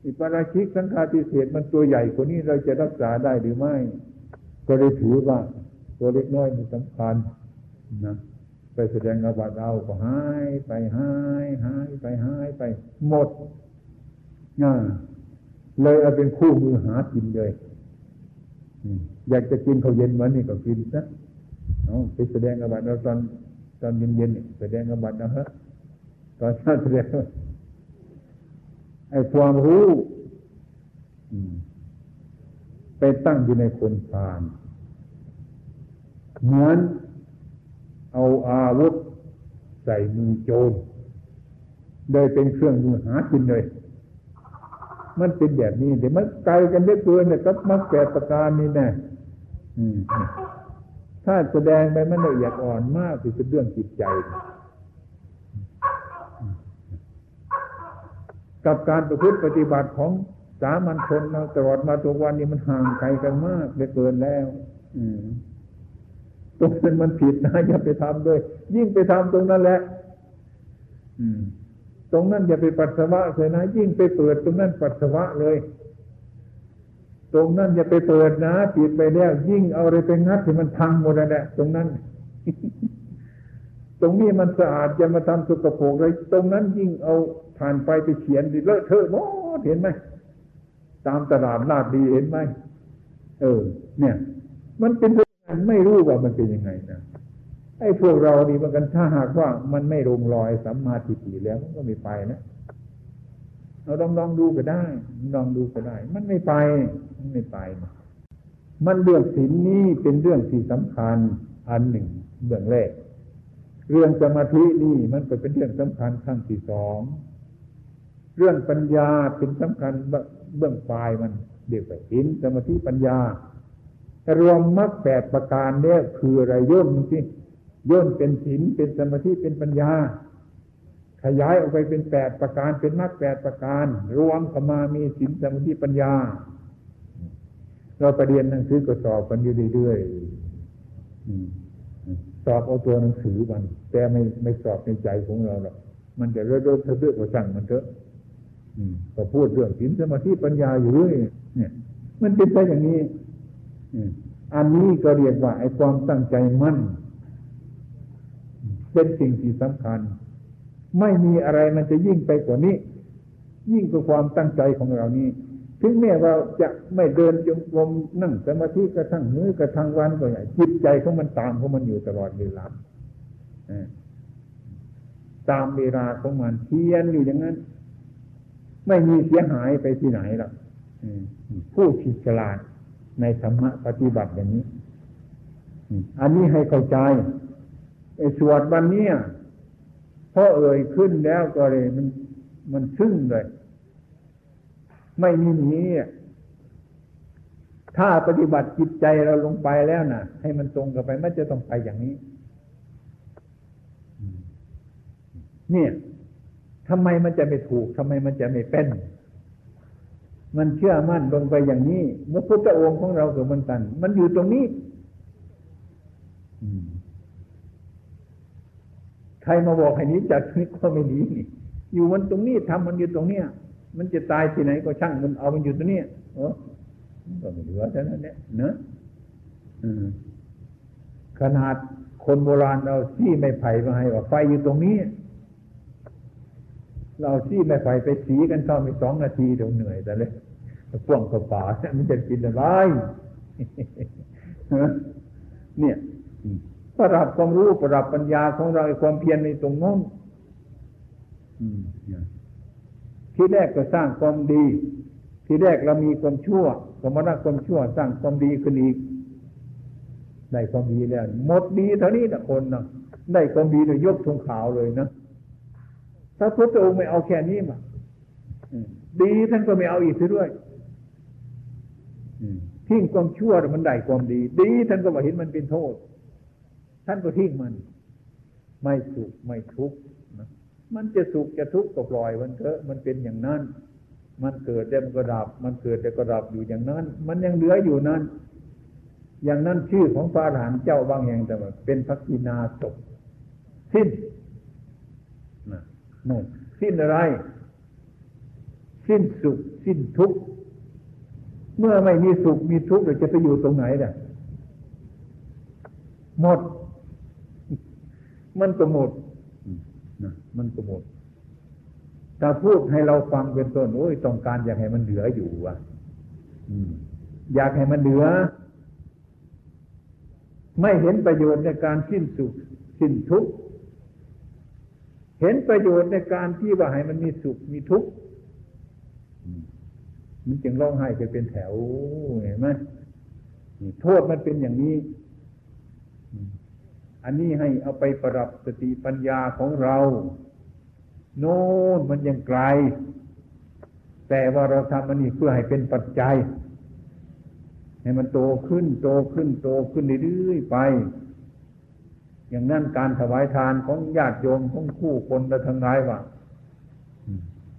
อิปราชิกสังฆาทิเศษมันตัวใหญ่กว่านี้เราจะรักษาได้หรือไม่ ก็เลยถือว่า ตัวเล็กน้อยมันสำคัญนะไปแสดงอาบัติเอาก็หายไปหายหายไปหายไป หมดเลยเอาเป็นคู่มือหากินเลยอยากจะกินเขาเย็นวันนี้ก็กินซะเอาไปแสดงอบัตเราตอนตอนเย็นๆแสดงอบัตนะฮะ ตอนเช้าแสดงไอ้ความรู้ไปตั้งอยู่ในคนพานเหมือนเอาอาวุธใส่มือโจรโดยเป็นเครื่องมือหากินเลย มันเป็นแบบนี้เดี๋ยวมันไกลกันเยอะเกินเนี่ยก็มักแปดประการนี้แน่ถ้าแสดงไปมันละเอียดอ่อนมากคือเป็นเรื่องจิตใจ กับการประพฤติปฏิบัติของสามัญชนเราตลอดมาตัววันนี้มันห่างไกลกันมากเหลือเกินแล้วอืมตรงนั้นมันผิดนะอย่าไปทำด้วย ยิ่งไปทำตรงนั้นแหละ อืม ตรงนั้นอย่าไปปัสสาวะเลยนะยิ่งไปเปิดตรงนั้นปัสสาวะเลย ตรงนั้นอย่าไปเปิดนะปิดไปแล้ว ยิ่งเอาอะไรไปงัดที่มันพังหมดแล้วตรงนั้นตรงนี้มันสะอาดจะมาทำสุกโปกเลย ตรงนั้นยิ่งเอา ผ่านไปไปเขียนดิเลอะเทอะหมดเห็นไหมตามตลาดลาดดีเห็นไหมเออ เนี่ย มันเป็นไม่รู้ว่ามันเป็นยังไงนะไอ้พวกเรานี่มันกันถ้าหากว่ามันไม่ลงรอยสัมมาทิฏฐิแล้วมันก็ไม่ไปนะเราลองลองดูก็ได้ลองดูก็ได้ มันไม่ไปมันไม่ไปมันเรื่องศีลนี้เป็นเรื่องที่สำคัญอันหนึ่งเบื้องแรก เรื่องสมาธินี่มันก็เป็นเรื่องสำคัญขั้นที่สอง เรื่องปัญญาเป็นสำคัญเบื้องปลายมันเดียวกับศีลสมาธิปัญญาแต่รวมมรรคแปดประการเนี่ยคืออะไรย่นสิย่นเป็นศีลเป็นสมาธิเป็นปัญญา ขยายออกไปเป็นแปดประการเป็นมรรคแปดประการ รวมเข้ามามีศีลสมาธิปัญญา เราไปเรียนหนังสือก็สอบกันอยู่เรื่อยๆสอบเอาตัวหนังสือมัน แต่ไม่ไม่สอบในใจของเราหรอกมันจะเรื่อยๆเรื่อยๆก็สั่งมันเถอะ ก็พูดเรื่องศีลสมาธิปัญญาอยู่เรื่อยเนี่ย มันเป็นไปอย่างนี้อันนี้ก็เรียกว่าไอ้ความตั้งใจมั่น เป็นสิ่งที่สำคัญ ไม่มีอะไรมันจะยิ่งไปกว่านี้ ยิ่งกว่าความตั้งใจของเรานี้ ถึงแม้เราจะไม่เดินจงกรมนั่งสมาธิกระทั่งมื้อกระทั่งวันก็อย่างจิตใจของมันตามของมันอยู่ตลอดเวลาตามเวลาของมันเทียนอยู่อย่างนั้น ไม่มีเสียหายไปที่ไหนหรอกผู้ฉิฉลาดในธรรมะปฏิบัติอย่างนี้ อันนี้ให้เข้าใจไอ้สวดวันนี้พอเอ่ยขึ้นแล้วก็เลยมันมันซึ้งเลย ไม่มีหนีถ้าปฏิบัติจิตใจเราลงไปแล้วนะ่ะ ให้มันตรงกับไปมันจะต้องไปอย่างนี้ เนี่ย ทำไมมันจะไม่ถูกทำไมมันจะไม่เป็น มันเชื่อมั่นลงไปอย่างนี้พระพุทธองค์ของเรากับมันกัน มันอยู่ตรงนี้ใครมาบอกให้นี้จากนี้ก็ไม่หนีนี่ อยู่มันตรงนี้ทำมันอยู่ตรงเนี้ย มันจะตายที่ไหนก็ช่างมันเอามันอยู่ตรงนี้เออก็ไม่เหลือเท่นั้นเนี่ยเนอะขนาดคนโบราณเราซี่ไม่ไผ่มาให้ว่าไฟอยู่ตรงนี้ เราซี่ไม่ไผ่ไปสีกันเข้าไปสองนาทีเดี๋ยวเหนื่อยแต่เลยพ่วงกระป๋ามันจะกินอะไรเนี่ยประดับความรู้ประดับปัญญาของเราความเพียรในตรงนั้นที่แรกก็สร้างความดี ที่แรกเรามีความชั่วสมรรถความชั่ว สร้างความดีขึ้นอีกได้ความดีแล้วหมดดีเท่านี้นะคนนะได้ความดีโดยยกทงขาวเลยนะ ถ้าพระองค์ไม่เอาแค่นี้มาดีท่านก็ไม่เอาอีกด้วยทิ้งความชั่วมันได้ความดี ดีท่านก็มาเห็นมันเป็นโทษ ท่านก็ทิ้งมัน ไม่สุขไม่ทุกข์มันจะสุขจะทุกข์ก็ปล่อยมันเถอะมันเป็นอย่างนั้น มันเกิดแล้วมันก็ดับ มันเกิดแล้วก็ดับอยู่อย่างนั้น มันยังเหลืออยู่นั้น อย่างนั้นชื่อของพระอรหันต์เจ้าบางแห่งแต่ว่าเป็นพักินาศพสิ้น นะนู่นสิ้นอะไร สิ้นสุข สิ้นทุกข์เมื่อไม่มีสุขมีทุกข์เราจะไปอยู่ตรงไหนเนี่ยหมด มันก็หมดนะมันก็หมดถ้าพูดให้เราฟังเป็นต้นโอ้ยต้องการอยากให้มันเหลืออยู่อะอยากให้มันเหลือ ไม่เห็นประโยชน์ในการสิ้นสุขสิ้นทุกข์ เห็นประโยชน์ในการที่ว่าให้มันมีสุขมีทุกข์มันจึงร้องไห้จะเป็นแถวเห็นไหมโทษมันเป็นอย่างนี้ อันนี้ให้เอาไปประดับสติปัญญาของเรา โน่นมันยังไกล แต่ว่าเราทำอันนี้เพื่อให้เป็นปัจจัย ให้มันโตขึ้น โตขึ้น โตขึ้นเรื่อยๆไป อย่างนั้นการถวายทานของญาติโยมของคู่คนและทั้งหลายว่า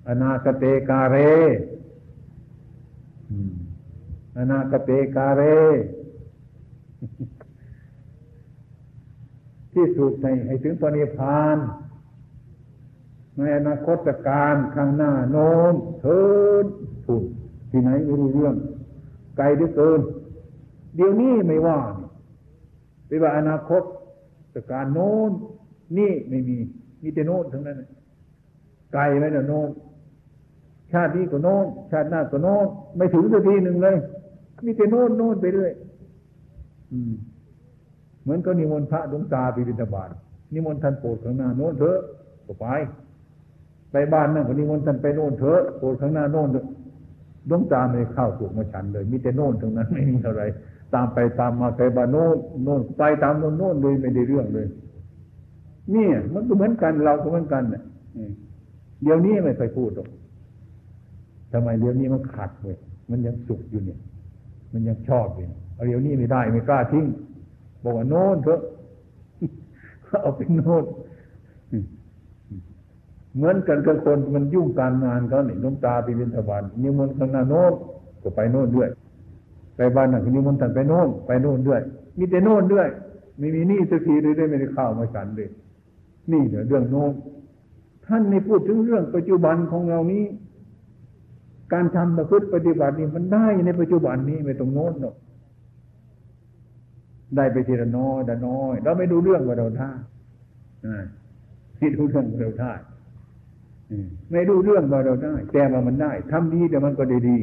อนาคเตกาเรอนาคเตกาเร ที่สุดในให้ถึงปณิพานในอนาคตการข้างหน้าโน้มเทินผุนที่ไหนไม่รู้เรื่อง ไกลด้วยเกิน เดี๋ยวนี้ไม่ว่า ไปว่าอนาคต ต่การโน้นนี่ไม่มีมีแต่โน้นทั้งนั้นไกลไหมนะโน้นชาตินี้ก็โน้นชาติหน้าก็โน้นไม่ถึงสักทีหนึ่งเลยมีแต่โน้นโน้นไปเรื่อยเหมือนก็นิมนต์พระดวงตาไปบิณฑบาตนิมนต์ท่านโปรดข้างหน้าโน้นเถอะก็ไปไปบ้านนั่นก็นิมนต์ท่านไปโน่นเถอะโปรดข้างหน้าโน่นเถอะดวงตาไม่เข้าถูกมาฉันเลย มีแต่โน่นตรงนั้นไม่มีอะไร ตามไปตามมาไปบ้านโน่นโน่นไปตามโน่นโน่นเลยไม่ได้เรื่องเลยนี่มันก็เหมือนกันเราก็เหมือนกันเนี่ยเดี๋ยวนี้ไม่เคยพูดหรอกทำไมเดี๋ยวนี้มันขัดเลยมันยังสุขอยู่เนี่ย มันยังชอบอยู่เอาเดี๋ยวนี้ไม่ได้ไม่กล้าทิ้งบอกว่าโน่นเถอะเอาเป็นโน่นเหมือนกันกับคนมันยุ่งการงานเขาเนี่ยน้ำตาไปเป็นทวารนิมนต์ข้างหน้าโน้นก็ไปโน่นด้วย ไปบ้านหนังนิมนต์ท่านไปโน่นไปโน่นด้วย มีแต่โน่นด้วย ไม่มีนี่สักทีเลยได้ไม่ได้ข้าวมาฉันเลยนี่เรื่องโน้นท่านในพูดถึงเรื่องปัจจุบันของเรานี้ การทำประพฤติปฏิบัตินี่มันได้ในปัจจุบันนี้ไม่ตรงโน้นหรอกได้ไปทีละน้อยละน้อย เราไม่ดูเรื่องว่าเราท่าไม่ดูเรื่องว่าเราท่าไม่รู้เรื่องว่าเราได้ แต่ว่ามันได้ทำดีแต่มันก็ได้ดี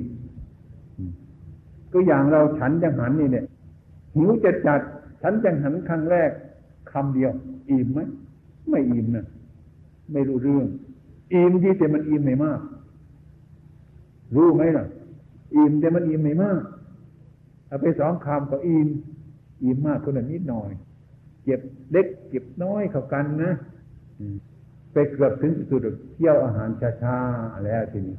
ก็อย่างเราฉันจังหันนี่เนี่ย หิวจะจัดฉันจังหันครั้งแรกคำเดียว อิ่มไหมไม่อิ่มนะไม่รู้เรื่อง อิ่มที่แต่มันอิ่มไม่มาก รู้ไหมล่ะ อิ่มแต่มันอิ่มไม่มากเอาไปสองคำก็อิ่มอิ่มมากคนละนิดหน่อยเจ็บเล็กเจ็บน้อยเข้ากันนะไปเกือบถึงสุดเที่ยวอาหารช้าๆแล้วทีนี้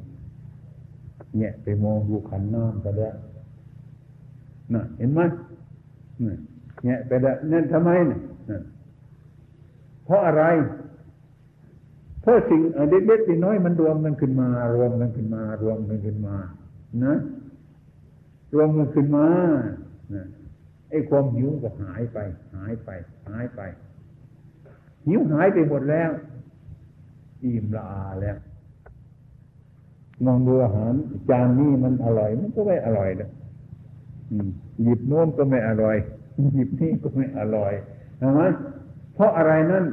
เนี่ย ไปมองดูขันน้ำก็แล้ว น่ะเห็นไหมเนี่ยไปแล้นั่นทำไมเนี่ยเพราะอะไร เพราะสิ่งเล็กๆน้อยมันรวมกันขึ้นมารวมกันขึ้นมารวมกันขึ้นมา นะรวมกันขึ้นมาไอ้ความหิวก็หายไป หายไป หายไป หิวหายไปหมดแล้ว อิ่มละอาแล้วมองดูอาหารจานนี้มันอร่อยมันก็ไม่อร่อยนะ หยิบโน้นก็ไม่อร่อย หยิบนี่ก็ไม่อร่อยใช่ไหมเพราะอะไรนั่น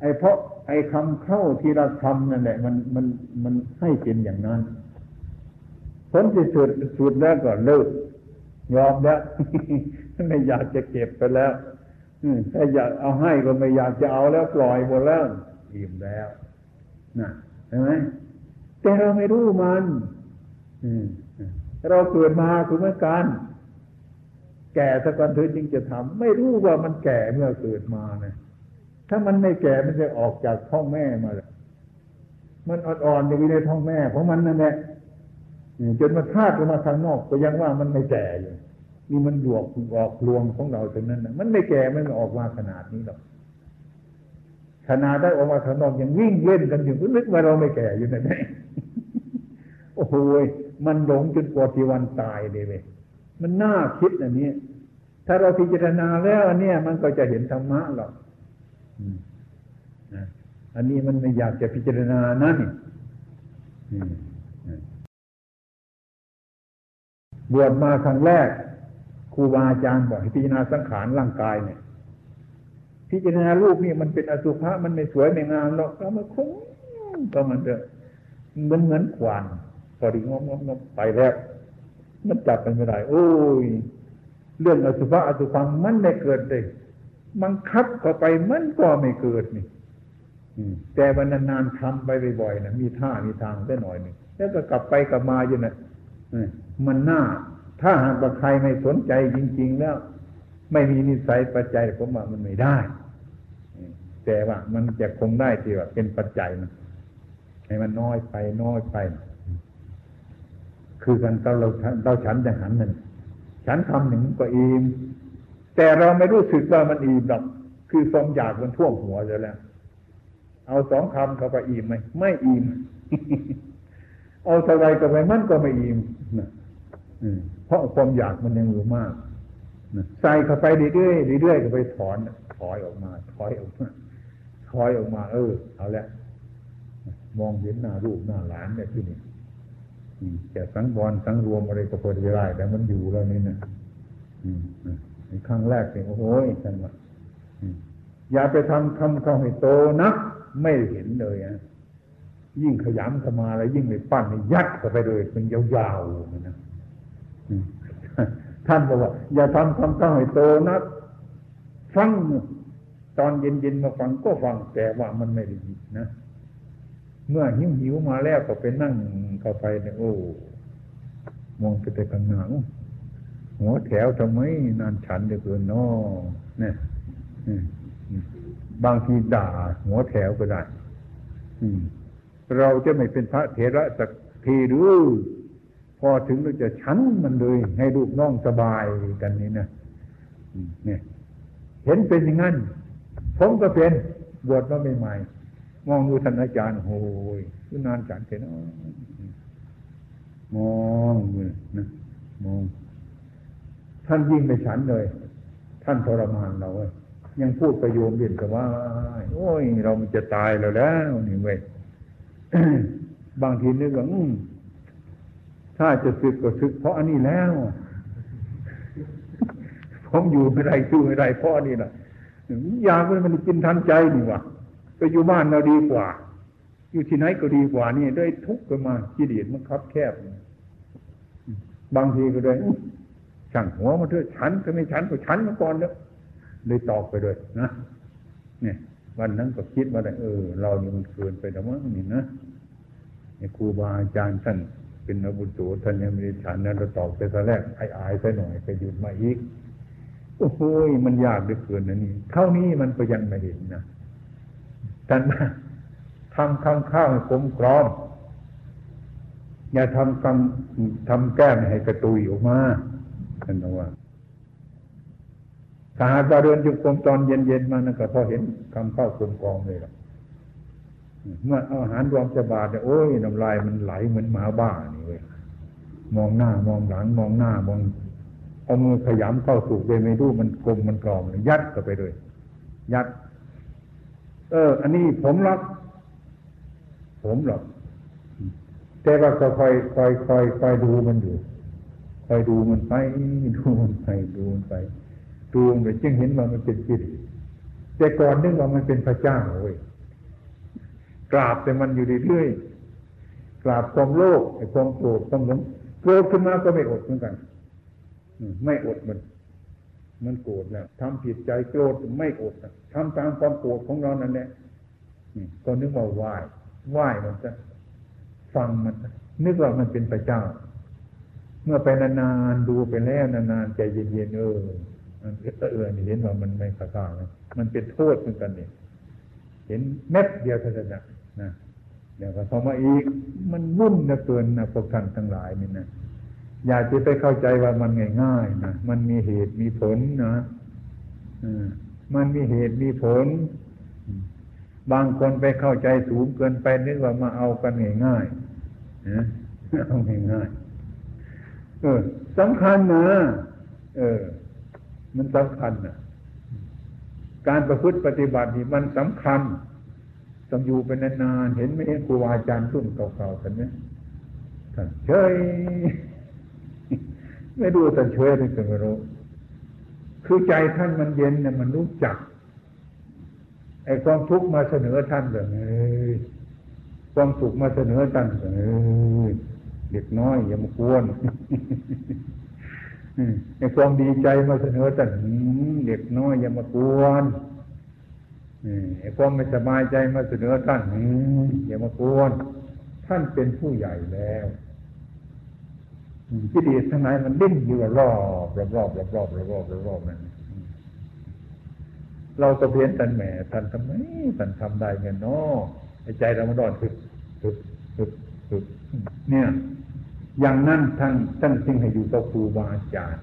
ไอ้เพราะไอ้คำเข้าที่เราทำนั่นแหละมันมันมันให้เป็นอย่างนั้นผลที่สุดสุดแล้วก็เลิกยอมแล้วไม่อยากจะเก็บไปแล้วถ้าอยากเอาให้ก็ไม่อยากจะเอาแล้วปล่อยหมดแล้วอิ่มแล้วนะเห็นไหมแต่เราไม่รู้มัน เราเกิดมาคือเหมือนกัน แก่สักวันเธอจึงจะทำไม่รู้ว่ามันแก่เมื่อเกิดมานะถ้ามันไม่แก่มันจะออกจากท้องแม่มาเลยมันอ่อนๆอยู่ในท้องแม่ของมันนั่นแหละจนมันธาตุออกมาทางนอกก็ยังว่ามันไม่แก่อยู่นี่มันหลวกออกลวงของเราตรงนั้นนะมันไม่แก่มันออกมาขนาดนี้หรอกขนาดได้ออกมาข้างนอกยังวิ่งเล่นกันอยู่นึกว่าเราไม่แก่อยู่นั่นเอง โหมันหลงจนกว่าที่วันตายเลยเว้ยมันน่าคิดอันนี้ ถ้าเราพิจารณาแล้วอันนี้มันก็จะเห็นธรรมะหรอกอันนี้มันไม่อยากจะพิจารณานั่นบวชมาครั้งแรกครูบาอาจารย์บอกให้พิจารณาสังขารร่างกายเนี่ย พิจารณารูปนี่มันเป็นอสุภะมันไม่สวยไม่งามหรอกเรามาคงก็มันจะเหมือนเหมือนขวาน พอดีงงงงไปแล้ว มันจับมันไม่ได้ โอ้ย เรื่องอสุภะอสุภังมันไม่เกิดเลยมันคับเข้าไปมันก็ไม่เกิดนี่แต่วันนานๆทำไปบ่อยๆนะมีท่ามีทางได้หน่อยหนึ่งแล้วก็กลับไปกลับมาอยู่นะมันน่า ถ้าหากว่าใครไม่สนใจจริง ๆ แล้ว ไม่มีนิสัยปัจจัยผมว่ามันไม่ได้แต่ว่ามันจะคงได้ที่ว่าเป็นปัจจัยมันให้มันน้อยไปน้อยไป คือกันเราเราฉันจะหันหนั่นฉันคำหนึ่งก็อิ่มแต่เราไม่รู้สึกว่ามันอิ่มหรอก คือความอยากมันท่วมหัวเลยแล้วเอาสองคำเขาก็อิ่มไหมไม่อิ่มเอาเท่าไรก็ไปมันก็ไม่อิ่มนะเพราะความอยากมันยังอยู่มากใส่เข้าไปเรื่อยๆเรื่อยๆก็ไปถอน ถอยออกมา ถอยออกมาถอยออกมา เออ เอาละมองเห็นหน้าลูกหน้าหลานเนี่ยที่นี่ จะสังวรสังรวมอะไรก็พอดีได้แต่มันอยู่แล้วนี่นะครั้งแรกเนี่ยโอ้โหท่านว่าอย่าไปทำคำเขาให้โตนะ ไม่เห็นเลยอะยิ่งขยำเข้ามาแล้วยิ่งไปปั้นยัดเข้าไปเลยเป็นยาวๆนะท่านบอกว่า อย่าทำคำเขาให้โตนะฟังตอนเย็นๆมาฟังก็ฟังแต่ว่ามันไม่ได้ยินนะ เมื่อหิวหิวมาแล้วก็ไปนั่งเข้าไปเนี่ยโอ้มองไปแต่ข้างหน้าหัวแถวทำไมนานฉันเดือเกินนอเนี่ยบางทีด่าหัวแถวก็ได้เราจะไม่เป็นพระเถระสักทีหรือพอถึงเราจะชั้นมันเลย ให้ลูกน้องสบายกันนี่นะเนี่ย เห็นเป็นอย่างนั้น ผมก็เป็นบวชมาใหม่ๆ มองดูท่านอาจารย์โอ้ยคือนานฉันเห็นมองนะมอง ท่านยิ่งไปฉันเลย ท่านทรมานเราเลยยังพูดประโยมเรียนกับว่า โอ้ย เรามันจะตายแล้วแล้วนี่เว้ยบางทีนึกว่าถ้าจะสึกก็สึกเพราะอันนี้แล้วผมอยู่ไม่ได้สู้ไม่ได้เพราะนี่แหละอยากมันกินทันใจนี่วะ ไปอยู่บ้านเราดีกว่า อยู่ที่ไหนก็ดีกว่านี่ได้ทุกข์กันมาขี้เดียดมันคับแคบ บางทีก็เลยช่างหัวมาเถอะฉันก็ไม่ฉันก็ฉันมาก่อนเนอะเลยตอกไปเลยนะเนี่ย วันนั้นก็คิดว่าเออ เรานี่มันเกินไปแต่ว่านี่นะครูบาอาจารย์ท่านเป็นอบุตรท่านยังไม่ได้ฉันนั้นเราตอกไปตอนแรกไอ้อายไปหน่อยไปหยุดมาอีกโอ้โหมันยากเหลือเกินนะนี่เท่านี้มันก็ยังไม่เห็นนะ ท่านทำคำข้าวให้กลมกรอมอย่าทำคำทำแก้มให้กระตุยออกมาท่านบอกว่าถ้าหากว่าเดินจุกรมตอนเย็นๆมานั่นก็พอเห็นคำข้าวกลมกรองเลยล่ะเมื่ออาหารรวมจะบาดเนี่ยโอ้ยน้ำลายมันไหลเหมือนหมาบ้านี่เว้ยมองหน้ามองหลังมองหน้ามองเอามือขยำเข้าสู่ไปไม่รู้มันกลมมันกรองยัดเข้าไปเลย ยัด เออ อันนี้ผมรักผมหรอกแต่ว่าก็คอยคอยคอยคอยดูมันอยู่คอยดูมันไปดูมันไปดูมันไปดูมันไปจึงเห็นว่ามันเป็นจิตแต่ก่อนนึกว่ามันเป็นพระเจ้าเว้ยกราบแต่มันอยู่เรื่อยๆกราบความโลภความโกรธความหลงโกรธขึ้นมาก็ไม่อดเหมือนกันไม่อดมัน มันโกรธแล้วทำผิดใจโกรธไม่อดทำตามความโกรธของเรานั่นแหละก็นึกว่าไหว้ไหว้มันจะฟังมัน นึกว่ามันเป็นพระเจ้า เมื่อไปนานๆดูไปแล้วนานๆใจเย็นๆเออเออเห็นว่ามันไม่ข้าข้ามันเป็นโทษเหมือนกันเนี่ยเห็นเม็ดเดียวเท่านั้นนะเดี๋ยวก็พอมาอีก มันวุ่นนะเกินนะพวกท่านทั้งหลายนี่นะ อย่าจะไปเข้าใจว่ามันง่ายๆนะมันมีเหตุมีผลนะมันมีเหตุมีผล บางคนไปเข้าใจสูงเกินไปนึกว่ามาเอากันง่ายๆนะเอาง่ายๆเออสำคัญนะเออ มันสำคัญนะการประพฤติปฏิบัตินี่มันสำคัญต้องอยู่เป็นนานๆเห็นไห็นครูอาจารย์รุ่นเก่าๆกันเนี่ยท่านเฉย ไม่ดูท่เฉยเลยก็ไม่รู้ คือใจท่านมันเย็นเนี่ยมันรู้จักไอ้ความทุกข์มาเสนอท่านแบบเฮ้ยความสุขมาเสนอกันแบบเออเด็กน้อยอย่ามากวนในความดีใจมาเสนอกันเด็กน้อยอย่ามากวนไอ้ความไม่สบายใจมาเสนอท่านอย่ามากวนท่านเป็นผู้ใหญ่แล้ว กิเลสทั้งหลายมันดิ้นอยู่รอบรอบรอบรอบรอบรอบรอบรอบรอบนั่นเราก็เพียนท่านแหมท่านทำไมท่านทำได้เงี้ยเนาะไอ้ใจเรามันร้อนถึกถึกถึกถึกเนี่ย อย่างนั้นท่านท่านจึงให้อยู่กับครูบาอาจารย์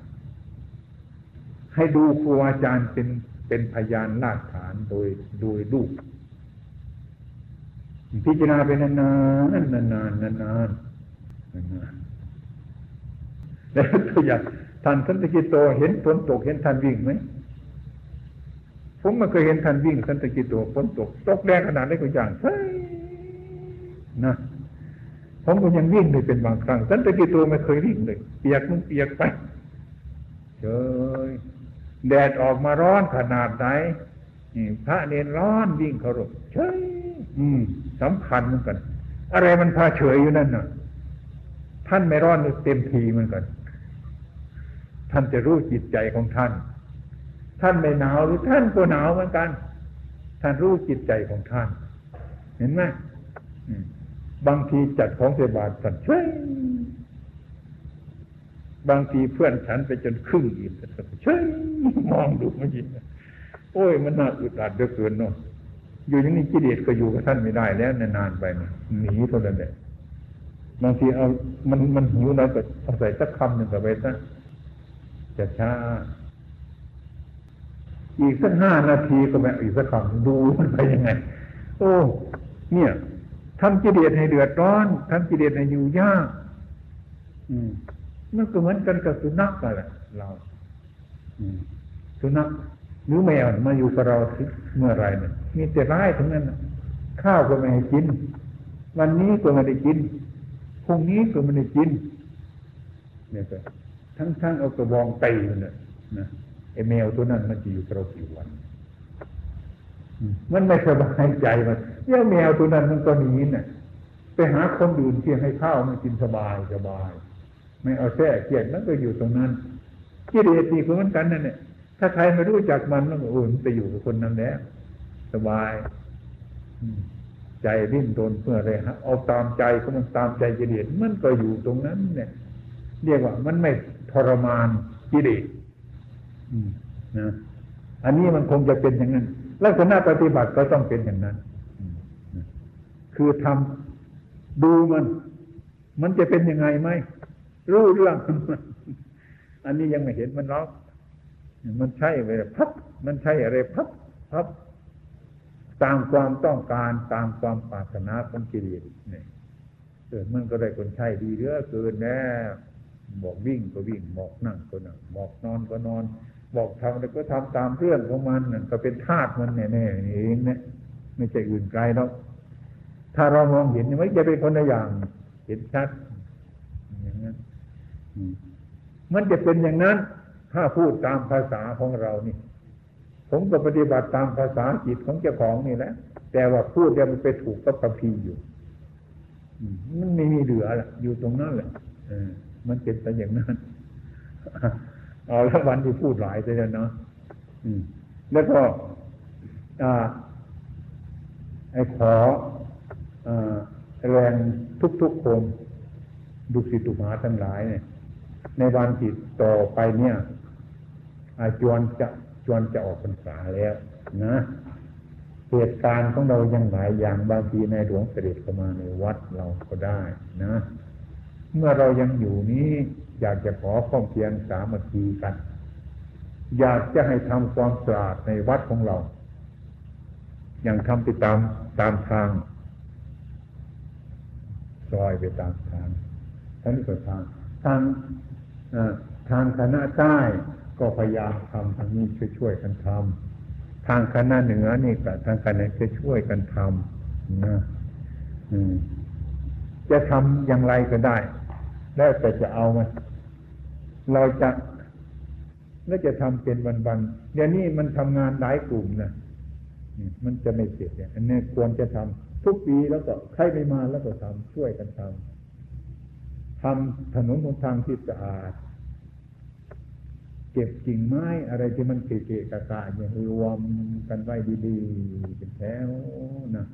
ให้ดูครูอาจารย์เป็นเป็นพยานลากฐานโดยโดยลูกพิจารณาไปนานๆนานๆนานๆนานๆนาน ตัวอย่างท่านสันติกิโตเห็นฝนตกเห็นท่านวิ่งไหมผมไม่เคยเห็นท่านวิ่งสันติกิโตฝนตกตกแรงขนาดนี้ก็อย่างเฮ้ยนะผมก็ยังวิ่งเลยเป็นบางครั้งสันติกิโตไม่เคยวิ่งเลยเปียกมันเปียกไปเฉยแดดออกมาร้อนขนาดไหนพระเนรร้อนวิ่งเขารบเฉยอืมสำคัญเหมือนกัน อะไรมันพาเฉยอยู่นั่นน่ะ ท่านไม่ร้อนเต็มทีเหมือนกัน ท่านจะรู้จิตใจของท่าน ท่านไม่หนาวหรือท่านก็หนาวเหมือนกัน ท่านรู้จิตใจของท่าน เห็นไหมบางทีจัดของเสบาทท่นเฉยบางทีเพื่อนฉันไปจนครึ่งอิ่มแต่เฉยมองดูมันยิงโอ้ยมันน่าอึดอัดเดือเกินเนาะอยู่อย่างนี้กิเลสก็อยู่กับท่านไม่ได้แล้วนานๆไปหนีเท่านั้นแหละบางทีเอามันมันหิวเราก็เอาใส่สักคำหนึ่งกับไปซะ จะช้า อีกสักห้านาทีก็แบบอีกสักคำดูมันไปยังไง โอ้ เนี่ยทำกิเลสให้เดือดร้อนทำกิเลสให้อยู่ยาก อืมมันก็เหมือนกันกับสุนัขกันแหละเราสุนัขหรือแมวมาอยู่กับเราเมื่อไรเนี่ยมีแต่ร้ายทั้งนั้นข้าวก็ไม่ให้กิน วันนี้ก็ไม่ได้กินพรุ่งนี้ก็ไม่ได้กินเนี่ยก็ ทั้งทั้งเอากระบองตีมันเนี่ยนะไอ้แมวตัวนั้นมันจะอยู่กับเรากี่วัน มันไม่สบายใจมันเยี่ยแมวตัวนั้นมันก็หนีน่ะ ไปหาคนอื่นที่ให้ข้าวมันกินสบายสบาย ไม่เอาแท้เกียดมันก็อยู่ตรงนั้นกิเลสตีเหมือนกันนั่นเนี่ยถ้าใครไม่รู้จักมันมันก็อุ่นไปอยู่กับคนนั้นแล้วสบายใจดิ้นรนเพื่ออะไรฮะเอาตามใจก็มันตามใจกิเลสมันก็อยู่ตรงนั้น เนี่ย เรียกว่ามันไม่ ทรมานกิเลสนะอันนี้มันคงจะเป็นอย่างนั้น ลักษณะปฏิบัติก็ต้องเป็นอย่างนั้น คือทำดูมัน มันจะเป็นยังไงไหมรู้เรื่อง อันนี้ยังไม่เห็นมันหรอกมันใช่อะไรพับ มันใช่อะไรพับพับตามความต้องการตามความปรารถนาของกิเลสเนี่ยเกิดมันก็ได้คนใช่ดีเยอเกินแน่ บอกวิ่งก็วิ่งบอกนั่งก็นั่งบอกนอนก็นอน บอกทำอะไรก็ทำตามเรื่องของมันนั่นก็เป็นธาตุมันแน่ๆเองเนี่ยไม่ใช่อื่นไกลหรอกถ้าเรามองเห็นไม่จะเป็นคนละอย่าง เห็นชัดอย่างนั้นมันจะเป็นอย่างนั้น ถ้าพูดตามภาษาของเรานี่ ผมก็ปฏิบัติตามภาษาจิตของเจ้าของนี่แหละแต่ว่าพูดแล้วมันไปถูกกับคัมภีอยู่มันไม่มีเหลือละอยู่ตรงนั้นแหละ มันเป็นแต่อย่างนั้นเอาละวันที่พูดหลายเลยเนาะแล้วก็ไอ้ขอแรงทุกๆคนดุสิตุมาทั้งหลายเนี่ย ในวันที่ต่อไปเนี่ยอาจวนจะจวนจะออกพรรษาแล้ว นะเหตุการณ์ของเรายังหลายอย่างบางทีในหลวงเสด็จเข้ามาในวัดเราก็ได้นะ เมื่อเรายังอยู่นี้ อยากจะขอข้อมเพียงสามัคคีกัน อยากจะให้ทำความสะอาดในวัดของเรา อย่างทำไปตามตามทางซอยไปตามทางทั้งนี้ก็ทางทางทางคณะใต้ก็พยายามทำทางนี้ช่วยๆกันทำทางคณะเหนือนี่กับทางคณะจะช่วยกันทำนะจะทำอย่างไรก็ได้ แล้วแต่จะเอามาเราจะแล้วจะทำเป็นวันๆเดี๋ยวนี้มันทำงานหลายกลุ่มนะมันจะไม่เสร็จเนี่ยอันนี้ควรจะททุกปีแล้วก็ใครไม่มาแล้วก็ทำช่วยกันทำทำถนนหนทางที่สะอาด เก็บกิ่งไม้อะไรที่มันเกะกะกะเนี่ยรวมกันไว้ดีๆเป็นแถวนะ